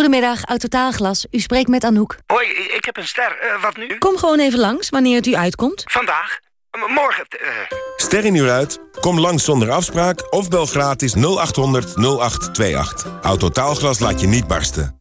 Goedemiddag, Autotaalglas. U spreekt met Anouk. Hoi, ik heb een ster. Eh, wat nu? Kom gewoon even langs, wanneer het u uitkomt. Vandaag? M- morgen? eh. Ster in uur uit? Kom langs zonder afspraak of bel gratis 0800 0828. Autotaalglas laat je niet barsten.